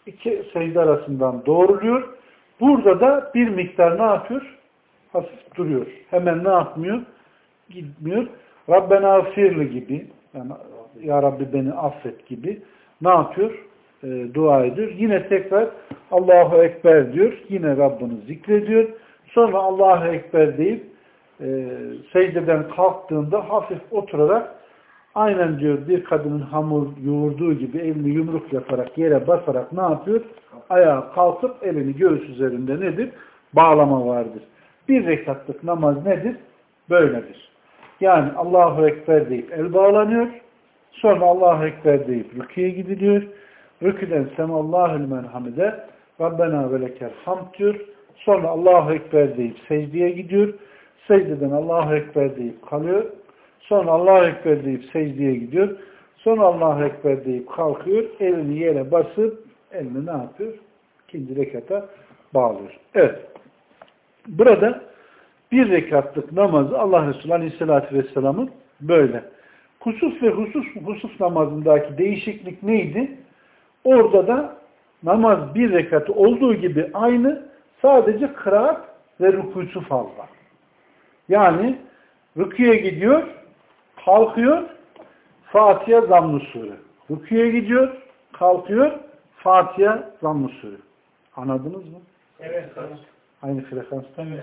iki secde arasından doğruluyor. Burada da bir miktar ne yapıyor? Hafif duruyor. Hemen ne yapmıyor? Gitmiyor. Rabbena afirli gibi yani Ya Rabbi beni affet gibi ne yapıyor? E, dua ediyor. Yine tekrar Allahu Ekber diyor. Yine Rabbini zikrediyor. Sonra Allahu Ekber deyip e, secdeden kalktığında hafif oturarak aynen diyor bir kadının hamur yoğurduğu gibi elini yumruk yaparak yere basarak ne yapıyor? Ayağa kalkıp elini göğüs üzerinde nedir? Bağlama vardır. Bir rekatlık namaz nedir? Böyledir. Yani Allahu Ekber deyip el bağlanıyor. Sonra Allahu Ekber deyip rüküye gidiliyor. Rüküden semallahül menhamide Rabbena ve lekel hamd diyor. Sonra Allahu Ekber deyip secdeye gidiyor. Secdeden Allahu Ekber deyip kalıyor. Sonra Allahu Ekber deyip secdeye gidiyor. Sonra Allahu Ekber deyip kalkıyor. Elini yere basıp elini ne yapıyor? İkinci rekata bağlıyor. Evet. Burada bir rekatlık namazı Allah Resulü Aleyhisselatü Vesselam'ın böyle. Husus ve husus, husus namazındaki değişiklik neydi? Orada da namaz bir rekatı olduğu gibi aynı sadece kıraat ve rükusu fazla. Yani rüküye gidiyor, kalkıyor, Fatiha zamm-ı sure. Rüküye gidiyor, kalkıyor, Fatiha, Zamm-ı Sure. Anladınız mı? Evet. tamam. Aynı frekansta mı?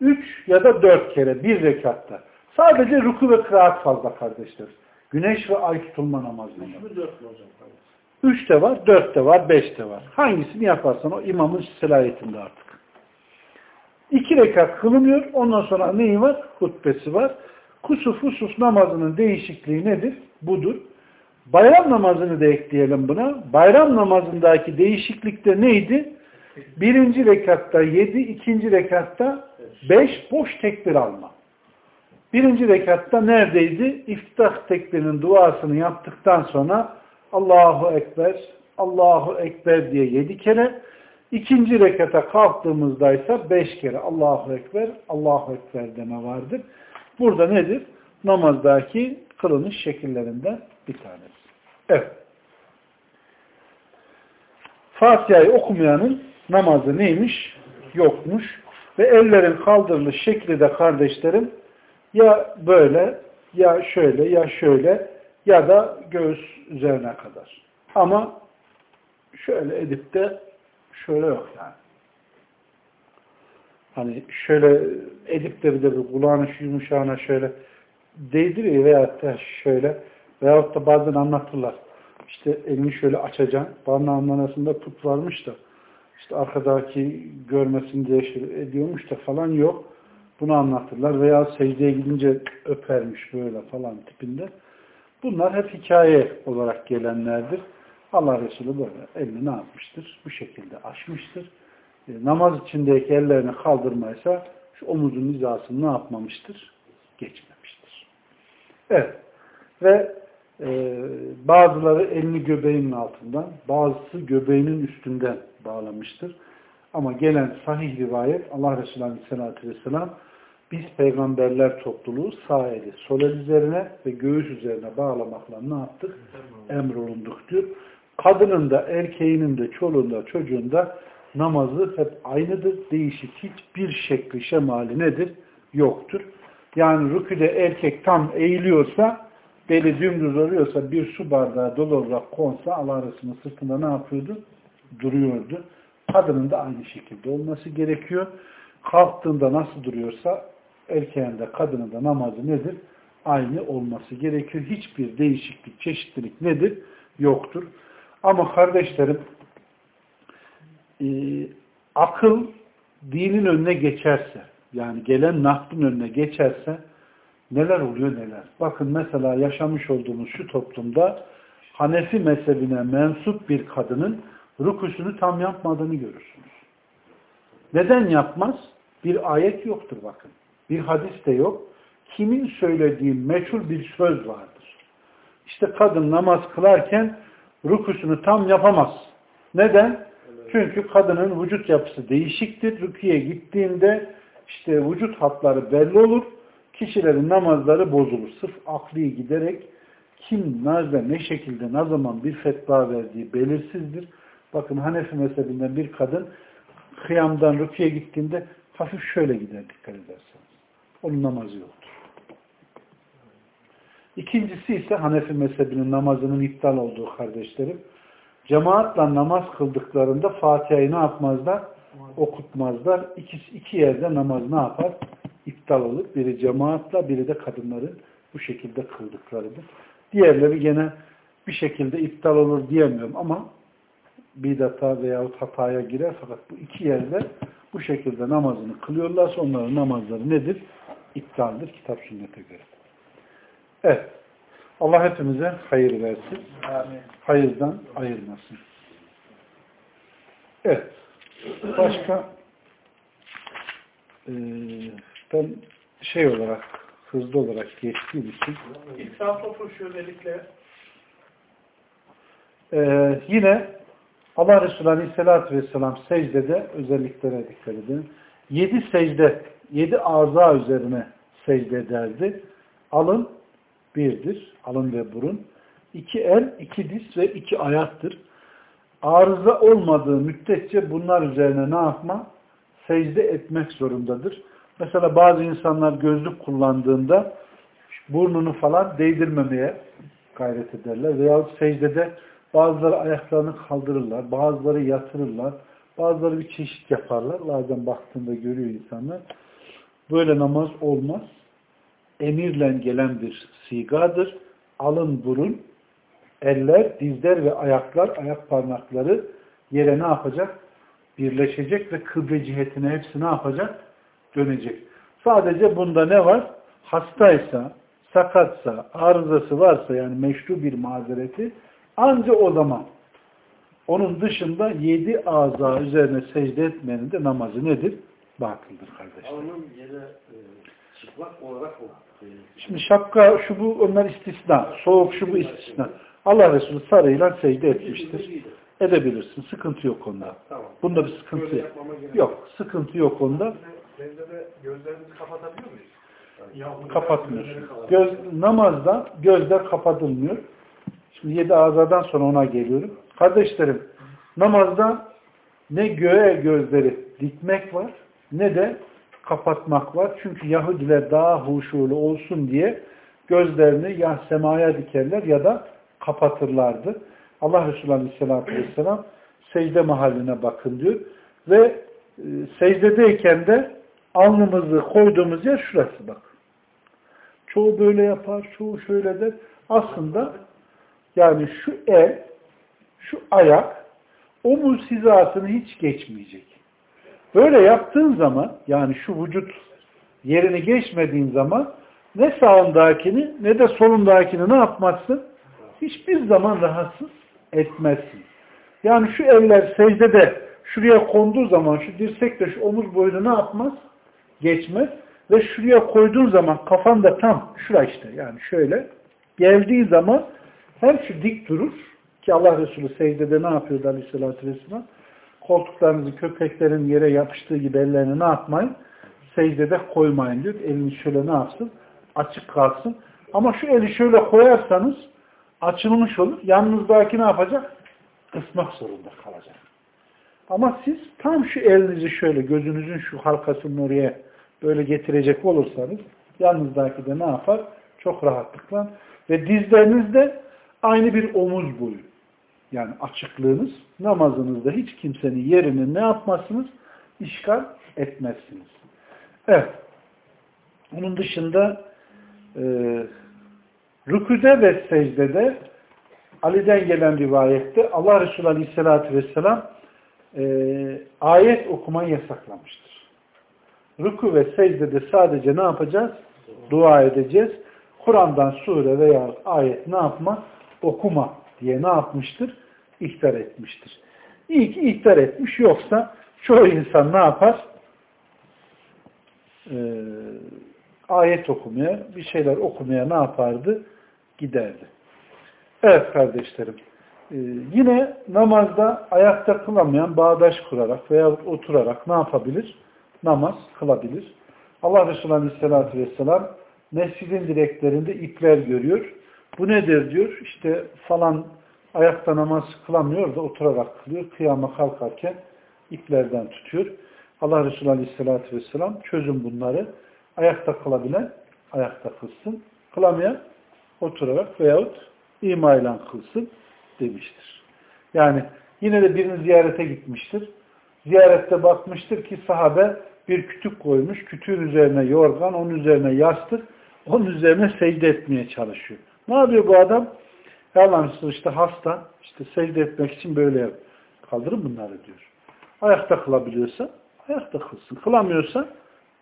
Üç ya da dört kere bir rekatta. Sadece ruku ve kıraat fazla kardeşler. Güneş ve ay tutulma namazında. Üç de var, dört de var, beş de var. Hangisini yaparsan o imamın selayetinde artık. İki rekat kılınıyor. Ondan sonra neyi var? Hutbesi var. Kusuf husuf namazının değişikliği nedir? Budur. Bayram namazını da ekleyelim buna. Bayram namazındaki değişiklikte neydi? Birinci rekatta yedi, ikinci rekatta beş boş tekbir alma. Birinci rekatta neredeydi? İftah tekbirinin duasını yaptıktan sonra Allahu Ekber, Allahu Ekber diye yedi kere. İkinci rekata kalktığımızda ise beş kere Allahu Ekber, Allahu Ekber deme vardır. Burada nedir? Namazdaki kılınış şekillerinden bir tanesi. Evet. Fatiha'yı okumayanın namazı neymiş? Yokmuş. Ve ellerin kaldırılış şekli de kardeşlerim ya böyle, ya şöyle, ya şöyle ya da göğüs üzerine kadar. Ama şöyle edip de şöyle yok yani. Hani şöyle edip de bir de bir kulağını şu yumuşağına şöyle değdiriyor veyahut da şöyle veyahut da bazen anlatırlar. İşte elini şöyle açacaksın. Parmağının arasında put varmış da işte arkadaki görmesin diye şöyle ediyormuş da falan yok. Bunu anlatırlar. Veya secdeye gidince öpermiş böyle falan tipinde. Bunlar hep hikaye olarak gelenlerdir. Allah Resulü böyle elini ne yapmıştır? Bu şekilde açmıştır. E, namaz içindeki ellerini kaldırmaysa şu omuzun hizasını ne yapmamıştır? Geçmemiştir. Evet. Ve e, bazıları elini göbeğinin altından, bazısı göbeğinin üstünden bağlamıştır. Ama gelen sahih rivayet Allah Resulü Aleyhisselatü Vesselam biz peygamberler topluluğu sağ eli sol el üzerine ve göğüs üzerine bağlamakla ne yaptık? Emrolunduk diyor. Kadının da erkeğinin de çoluğun da çocuğun da namazı hep aynıdır. Değişik hiçbir şekli şemali nedir? Yoktur. Yani rüküde erkek tam eğiliyorsa beli dümdüz oluyorsa bir su bardağı dolu olarak konsa Allah Resulü'nün sırtında ne yapıyordu? Duruyordu. Kadının da aynı şekilde olması gerekiyor. Kalktığında nasıl duruyorsa erkeğin de kadının da namazı nedir? Aynı olması gerekiyor. Hiçbir değişiklik, çeşitlilik nedir? Yoktur. Ama kardeşlerim e, akıl dinin önüne geçerse yani gelen naklın önüne geçerse neler oluyor neler. Bakın mesela yaşamış olduğumuz şu toplumda Hanefi mezhebine mensup bir kadının rükusunu tam yapmadığını görürsünüz. Neden yapmaz? Bir ayet yoktur bakın. Bir hadis de yok. Kimin söylediği meçhul bir söz vardır. İşte kadın namaz kılarken rükusunu tam yapamaz. Neden? Çünkü kadının vücut yapısı değişiktir. Rüküye gittiğinde işte vücut hatları belli olur. Kişilerin namazları bozulur. Sırf akli giderek kim nerede ne şekilde ne zaman bir fetva verdiği belirsizdir. Bakın Hanefi mezhebinden bir kadın kıyamdan rüküye gittiğinde hafif şöyle gider dikkat ederseniz. Onun namazı yoktur. İkincisi ise Hanefi mezhebinin namazının iptal olduğu kardeşlerim. Cemaatla namaz kıldıklarında Fatiha'yı ne yapmazlar? Okutmazlar. İkisi, iki yerde namaz ne yapar? İptal olur. Biri cemaatla, biri de kadınların bu şekilde kıldıklarıdır. Diğerleri gene bir şekilde iptal olur diyemiyorum ama bidata veyahut hataya girer fakat bu iki yerde bu şekilde namazını kılıyorlarsa onların namazları nedir? İptaldir kitap sünnete göre. Evet. Allah hepimize hayır versin. Amin. Hayırdan ayırmasın. Evet. Başka e, ben şey olarak hızlı olarak geçtiğim için İslam topuşu özellikle e, yine Allah Resulü Aleyhisselatü Vesselam secdede özelliklere dikkat edin. Yedi secde, yedi ağza üzerine secde ederdi. Alın birdir. Alın ve burun. İki el, iki diz ve iki ayaktır. Arıza olmadığı müddetçe bunlar üzerine ne yapma? Secde etmek zorundadır. Mesela bazı insanlar gözlük kullandığında burnunu falan değdirmemeye gayret ederler. Veyahut secdede Bazıları ayaklarını kaldırırlar, bazıları yatırırlar, bazıları bir çeşit yaparlar. Bazen baktığında görüyor insanlar. Böyle namaz olmaz. Emirle gelen bir sigadır. Alın burun, eller, dizler ve ayaklar, ayak parmakları yere ne yapacak? Birleşecek ve kıble cihetine hepsi ne yapacak? Dönecek. Sadece bunda ne var? Hastaysa, sakatsa, arızası varsa yani meşru bir mazereti anca o zaman. Onun dışında yedi aza üzerine secde etmenin de namazı nedir? Batıldır kardeşler. Alnın yere e, çıplak olarak mı? Şimdi şapka şu bu onlar istisna. Soğuk şu bu istisna. Allah Resulü sarıyla secde etmiştir. Edebilirsin. Sıkıntı yok onda. Bunda bir sıkıntı yok. Yok. Sıkıntı yok onda. Secdede gözlerimizi kapatabiliyor muyuz? Yani, Kapatmıyorsun. Göz, namazda gözler kapatılmıyor. Şimdi yedi azadan sonra ona geliyorum. Kardeşlerim namazda ne göğe gözleri dikmek var ne de kapatmak var. Çünkü Yahudiler daha huşulu olsun diye gözlerini ya semaya dikerler ya da kapatırlardı. Allah Resulü Aleyhisselatü Vesselam secde mahalline bakın diyor. Ve e, secdedeyken de alnımızı koyduğumuz yer şurası bak. Çoğu böyle yapar, çoğu şöyle der. Aslında yani şu el, şu ayak omuz hizasını hiç geçmeyecek. Böyle yaptığın zaman yani şu vücut yerini geçmediğin zaman ne sağındakini ne de solundakini ne yapmazsın? Hiçbir zaman rahatsız etmezsin. Yani şu eller secdede şuraya konduğu zaman şu dirsek de şu omuz boyunu ne yapmaz? Geçmez. Ve şuraya koyduğun zaman kafan da tam şura işte yani şöyle geldiği zaman hem şu dik durur ki Allah Resulü secdede ne yapıyordu aleyhissalatü vesselam? Koltuklarınızı köpeklerin yere yapıştığı gibi ellerini ne yapmayın? Secdede koymayın diyor. Elini şöyle ne yapsın? Açık kalsın. Ama şu eli şöyle koyarsanız açılmış olur. Yanınızdaki ne yapacak? Kısmak zorunda kalacak. Ama siz tam şu elinizi şöyle gözünüzün şu halkasının oraya böyle getirecek olursanız yanınızdaki de ne yapar? Çok rahatlıkla ve dizleriniz de aynı bir omuz boyu. Yani açıklığınız namazınızda hiç kimsenin yerini ne yapmazsınız? İşgal etmezsiniz. Evet. Onun dışında e, rüküde ve secdede Ali'den gelen rivayette Allah Resulü Aleyhisselatü Vesselam e, ayet okumayı yasaklamıştır. Rükü ve secdede sadece ne yapacağız? Dua edeceğiz. Kur'an'dan sure veya ayet ne yapma? Okuma diye ne yapmıştır? İhtar etmiştir. İyi ki ihtar etmiş. Yoksa çoğu insan ne yapar? Ee, ayet okumaya, bir şeyler okumaya ne yapardı? Giderdi. Evet kardeşlerim. Ee, yine namazda ayakta kılamayan bağdaş kurarak veya oturarak ne yapabilir? Namaz kılabilir. Allah Resulü Aleyhisselatü Vesselam mescidin direklerinde ipler görüyor. Bu nedir diyor? İşte falan ayakta namaz kılamıyor da oturarak kılıyor. Kıyama kalkarken iplerden tutuyor. Allah Resulü Aleyhisselatü Vesselam çözüm bunları. Ayakta kılabilen ayakta kılsın. Kılamayan oturarak veyahut imayla kılsın demiştir. Yani yine de birini ziyarete gitmiştir. Ziyarette bakmıştır ki sahabe bir kütük koymuş. Kütüğün üzerine yorgan, onun üzerine yastık, onun üzerine secde etmeye çalışıyor. Ne yapıyor bu adam? Yalan işte hasta, işte secde etmek için böyle yap. Kaldırın bunları diyor. Ayakta kılabiliyorsa ayakta kılsın. Kılamıyorsa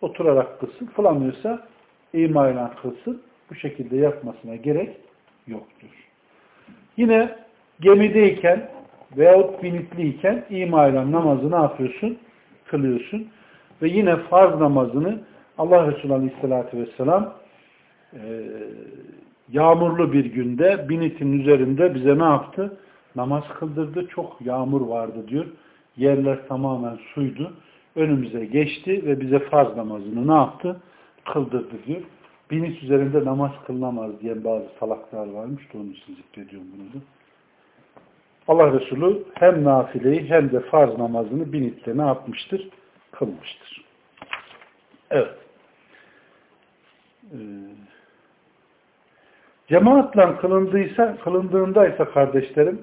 oturarak kılsın. Kılamıyorsa imayla kılsın. Bu şekilde yapmasına gerek yoktur. Yine gemideyken veyahut binitliyken imayla namazı ne yapıyorsun? Kılıyorsun. Ve yine farz namazını Allah Resulü Aleyhisselatü Vesselam e, yağmurlu bir günde binitin üzerinde bize ne yaptı? Namaz kıldırdı. Çok yağmur vardı diyor. Yerler tamamen suydu. Önümüze geçti ve bize farz namazını ne yaptı? Kıldırdı diyor. Binit üzerinde namaz kılınamaz diyen bazı salaklar varmış da onun için zikrediyorum bunu da. Allah Resulü hem nafileyi hem de farz namazını binitte ne yapmıştır? Kılmıştır. Evet. Ee, cemaatle kılındıysa, kılındığında ise kardeşlerim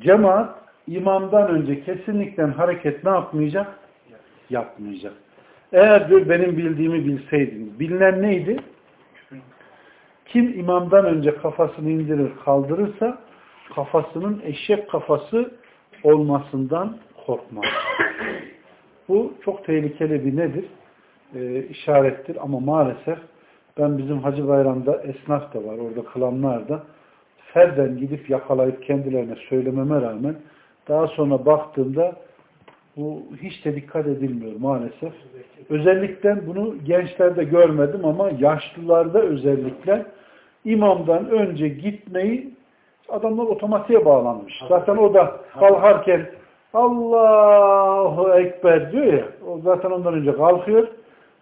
Cemaat imamdan önce kesinlikle hareket ne yapmayacak? Yapmayacak. Eğer diyor benim bildiğimi bilseydiniz. Bilinen neydi? Kim imamdan önce kafasını indirir kaldırırsa kafasının eşek kafası olmasından korkmaz. Bu çok tehlikeli bir nedir? Ee, işarettir ama maalesef ben bizim Hacı Bayram'da esnaf da var, orada kalanlar da ferden gidip yakalayıp kendilerine söylememe rağmen daha sonra baktığımda bu hiç de dikkat edilmiyor maalesef. Özellikle bunu gençlerde görmedim ama yaşlılarda özellikle imamdan önce gitmeyi adamlar otomatiğe bağlanmış. Zaten o da kalkarken Allahu Ekber diyor ya, o zaten ondan önce kalkıyor.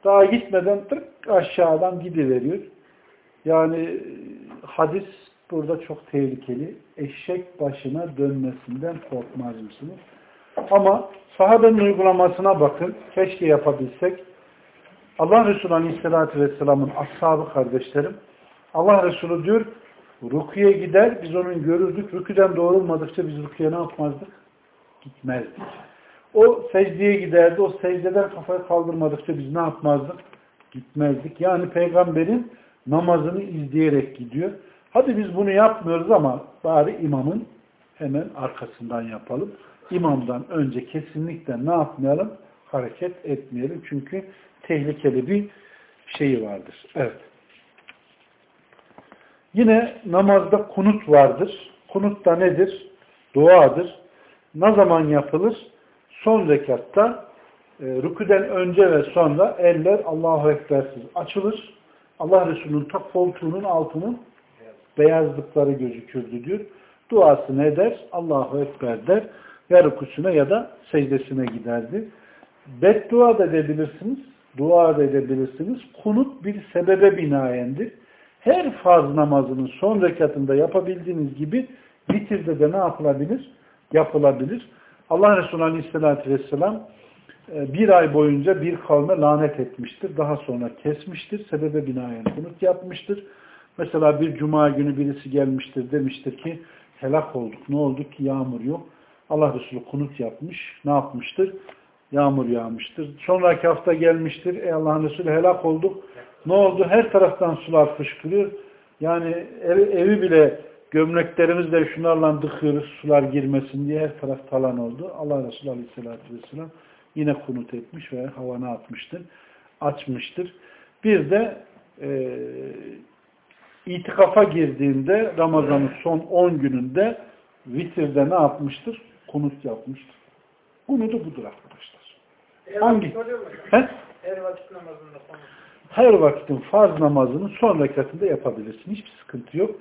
Daha gitmeden tık aşağıdan gidiveriyor. Yani hadis burada çok tehlikeli. Eşek başına dönmesinden korkmaz mısınız? Ama sahabenin uygulamasına bakın. Keşke yapabilsek. Allah Resulü Aleyhisselatü Vesselam'ın ashabı kardeşlerim Allah Resulü diyor rukiye gider biz onun görürdük. Rüküden doğrulmadıkça biz rukiye ne yapmazdık? Gitmezdik. O secdeye giderdi. O secdeden kafayı kaldırmadıkça biz ne yapmazdık? Gitmezdik. Yani peygamberin namazını izleyerek gidiyor. Hadi biz bunu yapmıyoruz ama bari imamın hemen arkasından yapalım. İmamdan önce kesinlikle ne yapmayalım? Hareket etmeyelim. Çünkü tehlikeli bir şeyi vardır. Evet. Yine namazda kunut vardır. Kunut da nedir? Duadır. Ne zaman yapılır? Son rekatta e, rüküden önce ve sonra eller Allahu Ekber'siz açılır. Allah Resulü'nün ta koltuğunun altının beyazlıkları gözükürdü diyor. Duasını eder, Allahu Ekber der. Ya rüküsüne ya da secdesine giderdi. Beddua da edebilirsiniz, dua da edebilirsiniz. Kunut bir sebebe binayendir. Her farz namazının son rekatında yapabildiğiniz gibi vitirde de ne yapılabilir? Yapılabilir. Allah Resulü Aleyhisselatü Vesselam e, bir ay boyunca bir kavme lanet etmiştir. Daha sonra kesmiştir. Sebebe binaen kunut yapmıştır. Mesela bir cuma günü birisi gelmiştir demiştir ki helak olduk. Ne oldu ki yağmur yok. Allah Resulü kunut yapmış. Ne yapmıştır? Yağmur yağmıştır. Sonraki hafta gelmiştir. Ey Allah'ın Resulü helak olduk. Ne oldu? Her taraftan sular fışkırıyor. Yani evi, evi bile gömleklerimizle şunlarla dıkıyoruz sular girmesin diye her taraf talan oldu. Allah Resulü Aleyhisselatü Vesselam yine kunut etmiş ve havana atmıştır. Açmıştır. Bir de e, itikafa girdiğinde Ramazan'ın son 10 gününde vitirde ne yapmıştır? Kunut yapmıştır. Bunu da budur arkadaşlar. Her Hangi? He? Her vakit namazında her vakitin farz namazını son rekatında yapabilirsin. Hiçbir sıkıntı yok.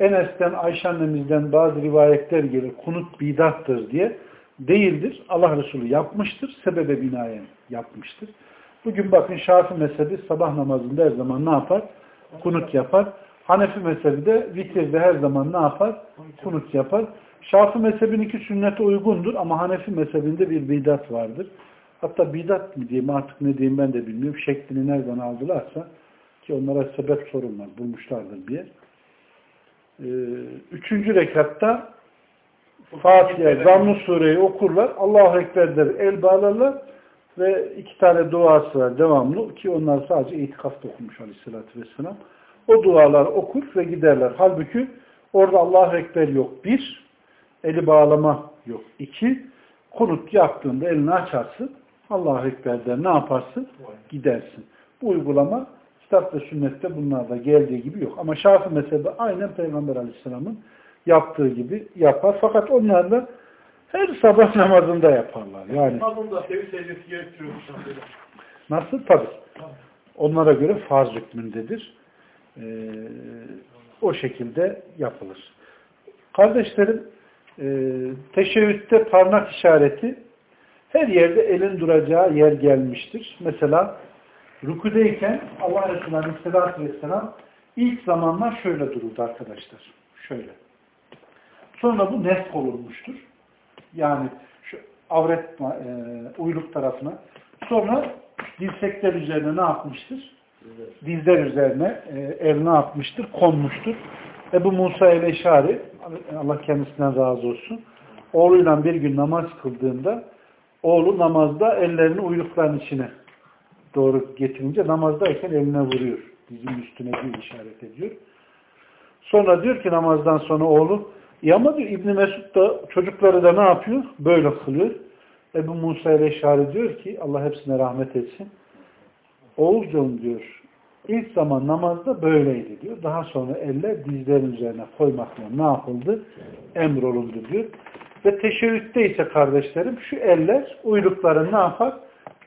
Enes'ten, Ayşe annemizden bazı rivayetler gelir. Kunut bidattır diye. Değildir. Allah Resulü yapmıştır. Sebebe binaen yapmıştır. Bugün bakın Şafi mezhebi sabah namazında her zaman ne yapar? Kunut yapar. Hanefi mezhebi de vitirde her zaman ne yapar? Kunut yapar. Şafi mezhebin iki sünnete uygundur ama Hanefi mezhebinde bir bidat vardır. Hatta bidat mı diyeyim artık ne diyeyim ben de bilmiyorum. Şeklini nereden aldılarsa ki onlara sebep sorunlar bulmuşlardır bir yer. Ee, üçüncü rekatta Fatiha, Zamm-ı Sure'yi okurlar. Allahu Ekber der, el bağlarlar ve iki tane duası var devamlı ki onlar sadece itikafta okumuş aleyhissalatü vesselam. O dualar okur ve giderler. Halbuki orada Allahu Ekber yok. Bir, eli bağlama yok. İki, kunut yaptığında elini açarsın. Allahu Ekber der. Ne yaparsın? Gidersin. Bu uygulama kitap ve sünnette bunlarda geldiği gibi yok. Ama Şafii mezhebi aynen Peygamber Aleyhisselam'ın yaptığı gibi yapar. Fakat onlar da her sabah namazında yaparlar. Yani Namazında sevi secdesi gerektiriyor. nasıl? Tabii. Onlara göre farz hükmündedir. Ee, o şekilde yapılır. Kardeşlerim e, teşebbütte parmak işareti her yerde elin duracağı yer gelmiştir. Mesela rükudeyken Allah Resulü Aleyhisselatü Vesselam ilk zamanlar şöyle dururdu arkadaşlar. Şöyle. Sonra bu nesk olunmuştur. Yani şu avret e, uyluk tarafına. Sonra dirsekler üzerine ne yapmıştır? Dizler üzerine e, el ne yapmıştır? Konmuştur. Ebu Musa el-Eşari Allah kendisinden razı olsun. oğluyla bir gün namaz kıldığında oğlu namazda ellerini uylukların içine doğru getirince namazdayken eline vuruyor. Dizinin üstüne bir işaret ediyor. Sonra diyor ki namazdan sonra oğlu ya ama diyor İbni Mesud da çocukları da ne yapıyor? Böyle kılıyor. Ebu Musa ile işaret diyor ki Allah hepsine rahmet etsin. Oğulcuğum diyor ilk zaman namazda böyleydi diyor. Daha sonra eller dizlerin üzerine koymakla ne yapıldı? Emrolundu diyor. Ve teşebbütte ise kardeşlerim şu eller uylukların ne yapar?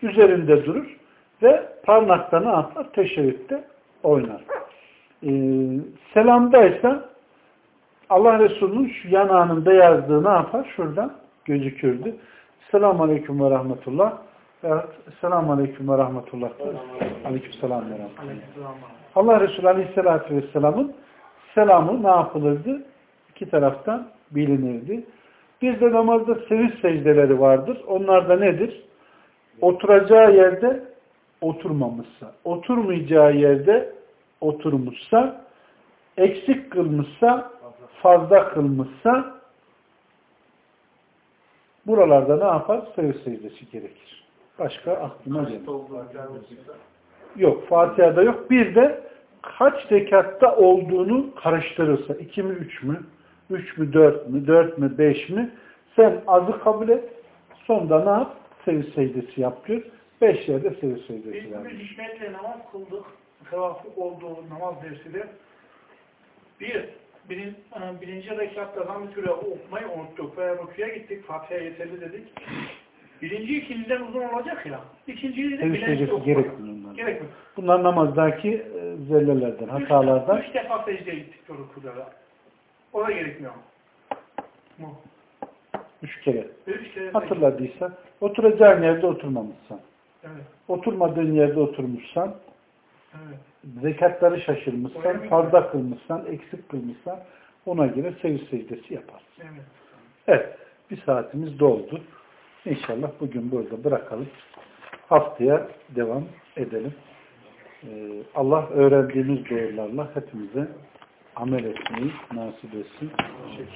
Üzerinde durur ve parmakta ne yapar? Teşebbütte oynar. Ee, selamdaysa Allah Resulü'nün şu yanağının beyazlığı ne yapar? Şuradan gözükürdü. Selamun Aleyküm ve Rahmetullah. Evet. Selamun Aleyküm ve Rahmetullah. Aleyküm selam ve Rahmetullah. Allah Resulü Aleyhisselatü Vesselam'ın selamı ne yapılırdı? İki taraftan bilinirdi. Bir de namazda sevinç secdeleri vardır. Onlar da nedir? Oturacağı yerde oturmamışsa, oturmayacağı yerde oturmuşsa, eksik kılmışsa, fazla kılmışsa buralarda ne yapar? Sevinç secdesi gerekir. Başka aklıma gelmiyor. Yok. Fatiha'da yok. Bir de kaç rekatta olduğunu karıştırırsa. iki mi, üç mü? Üç mü, dört mü? Dört mü, beş mi? Sen azı kabul et. Sonunda ne yap? Sevinç secdesi yap diyor. Beş yerde sevinç secdesi Biz bir hikmetle namaz kıldık. Sevapı olduğu namaz dersidir. Bir, birin, e, birinci rekatta bir süre okumayı unuttuk ve rüküye gittik. Fatiha yeterli dedik. Birinci ikinciden uzun olacak ya. İkinciyi de bilinçli secdesi okumak. gerekmiyor onlara. Gerekmiyor. Bunlar namazdaki e, zellelerden, hatalardan. Üç, üç defa secdeye gittik rüküde. O da gerekmiyor. Bu. Üç kere. Üç kere Hatırladıysa, oturacağın yerde oturmamışsan, Evet. oturmadığın yerde oturmuşsan, Evet. zekatları şaşırmışsan, fazla kılmışsan, eksik kılmışsan ona göre sevinç secdesi yaparsın. Evet. Evet, bir saatimiz doldu. İnşallah bugün burada bırakalım. Haftaya devam edelim. Ee, Allah öğrendiğimiz doğrularla hepimize amel etmeyi nasip etsin.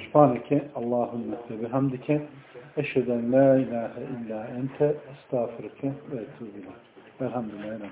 Subhaneke Allahümme ve bihamdike eşheden la ilahe illa ente estağfurke ve etûbü ileyk. Velhamdülillah.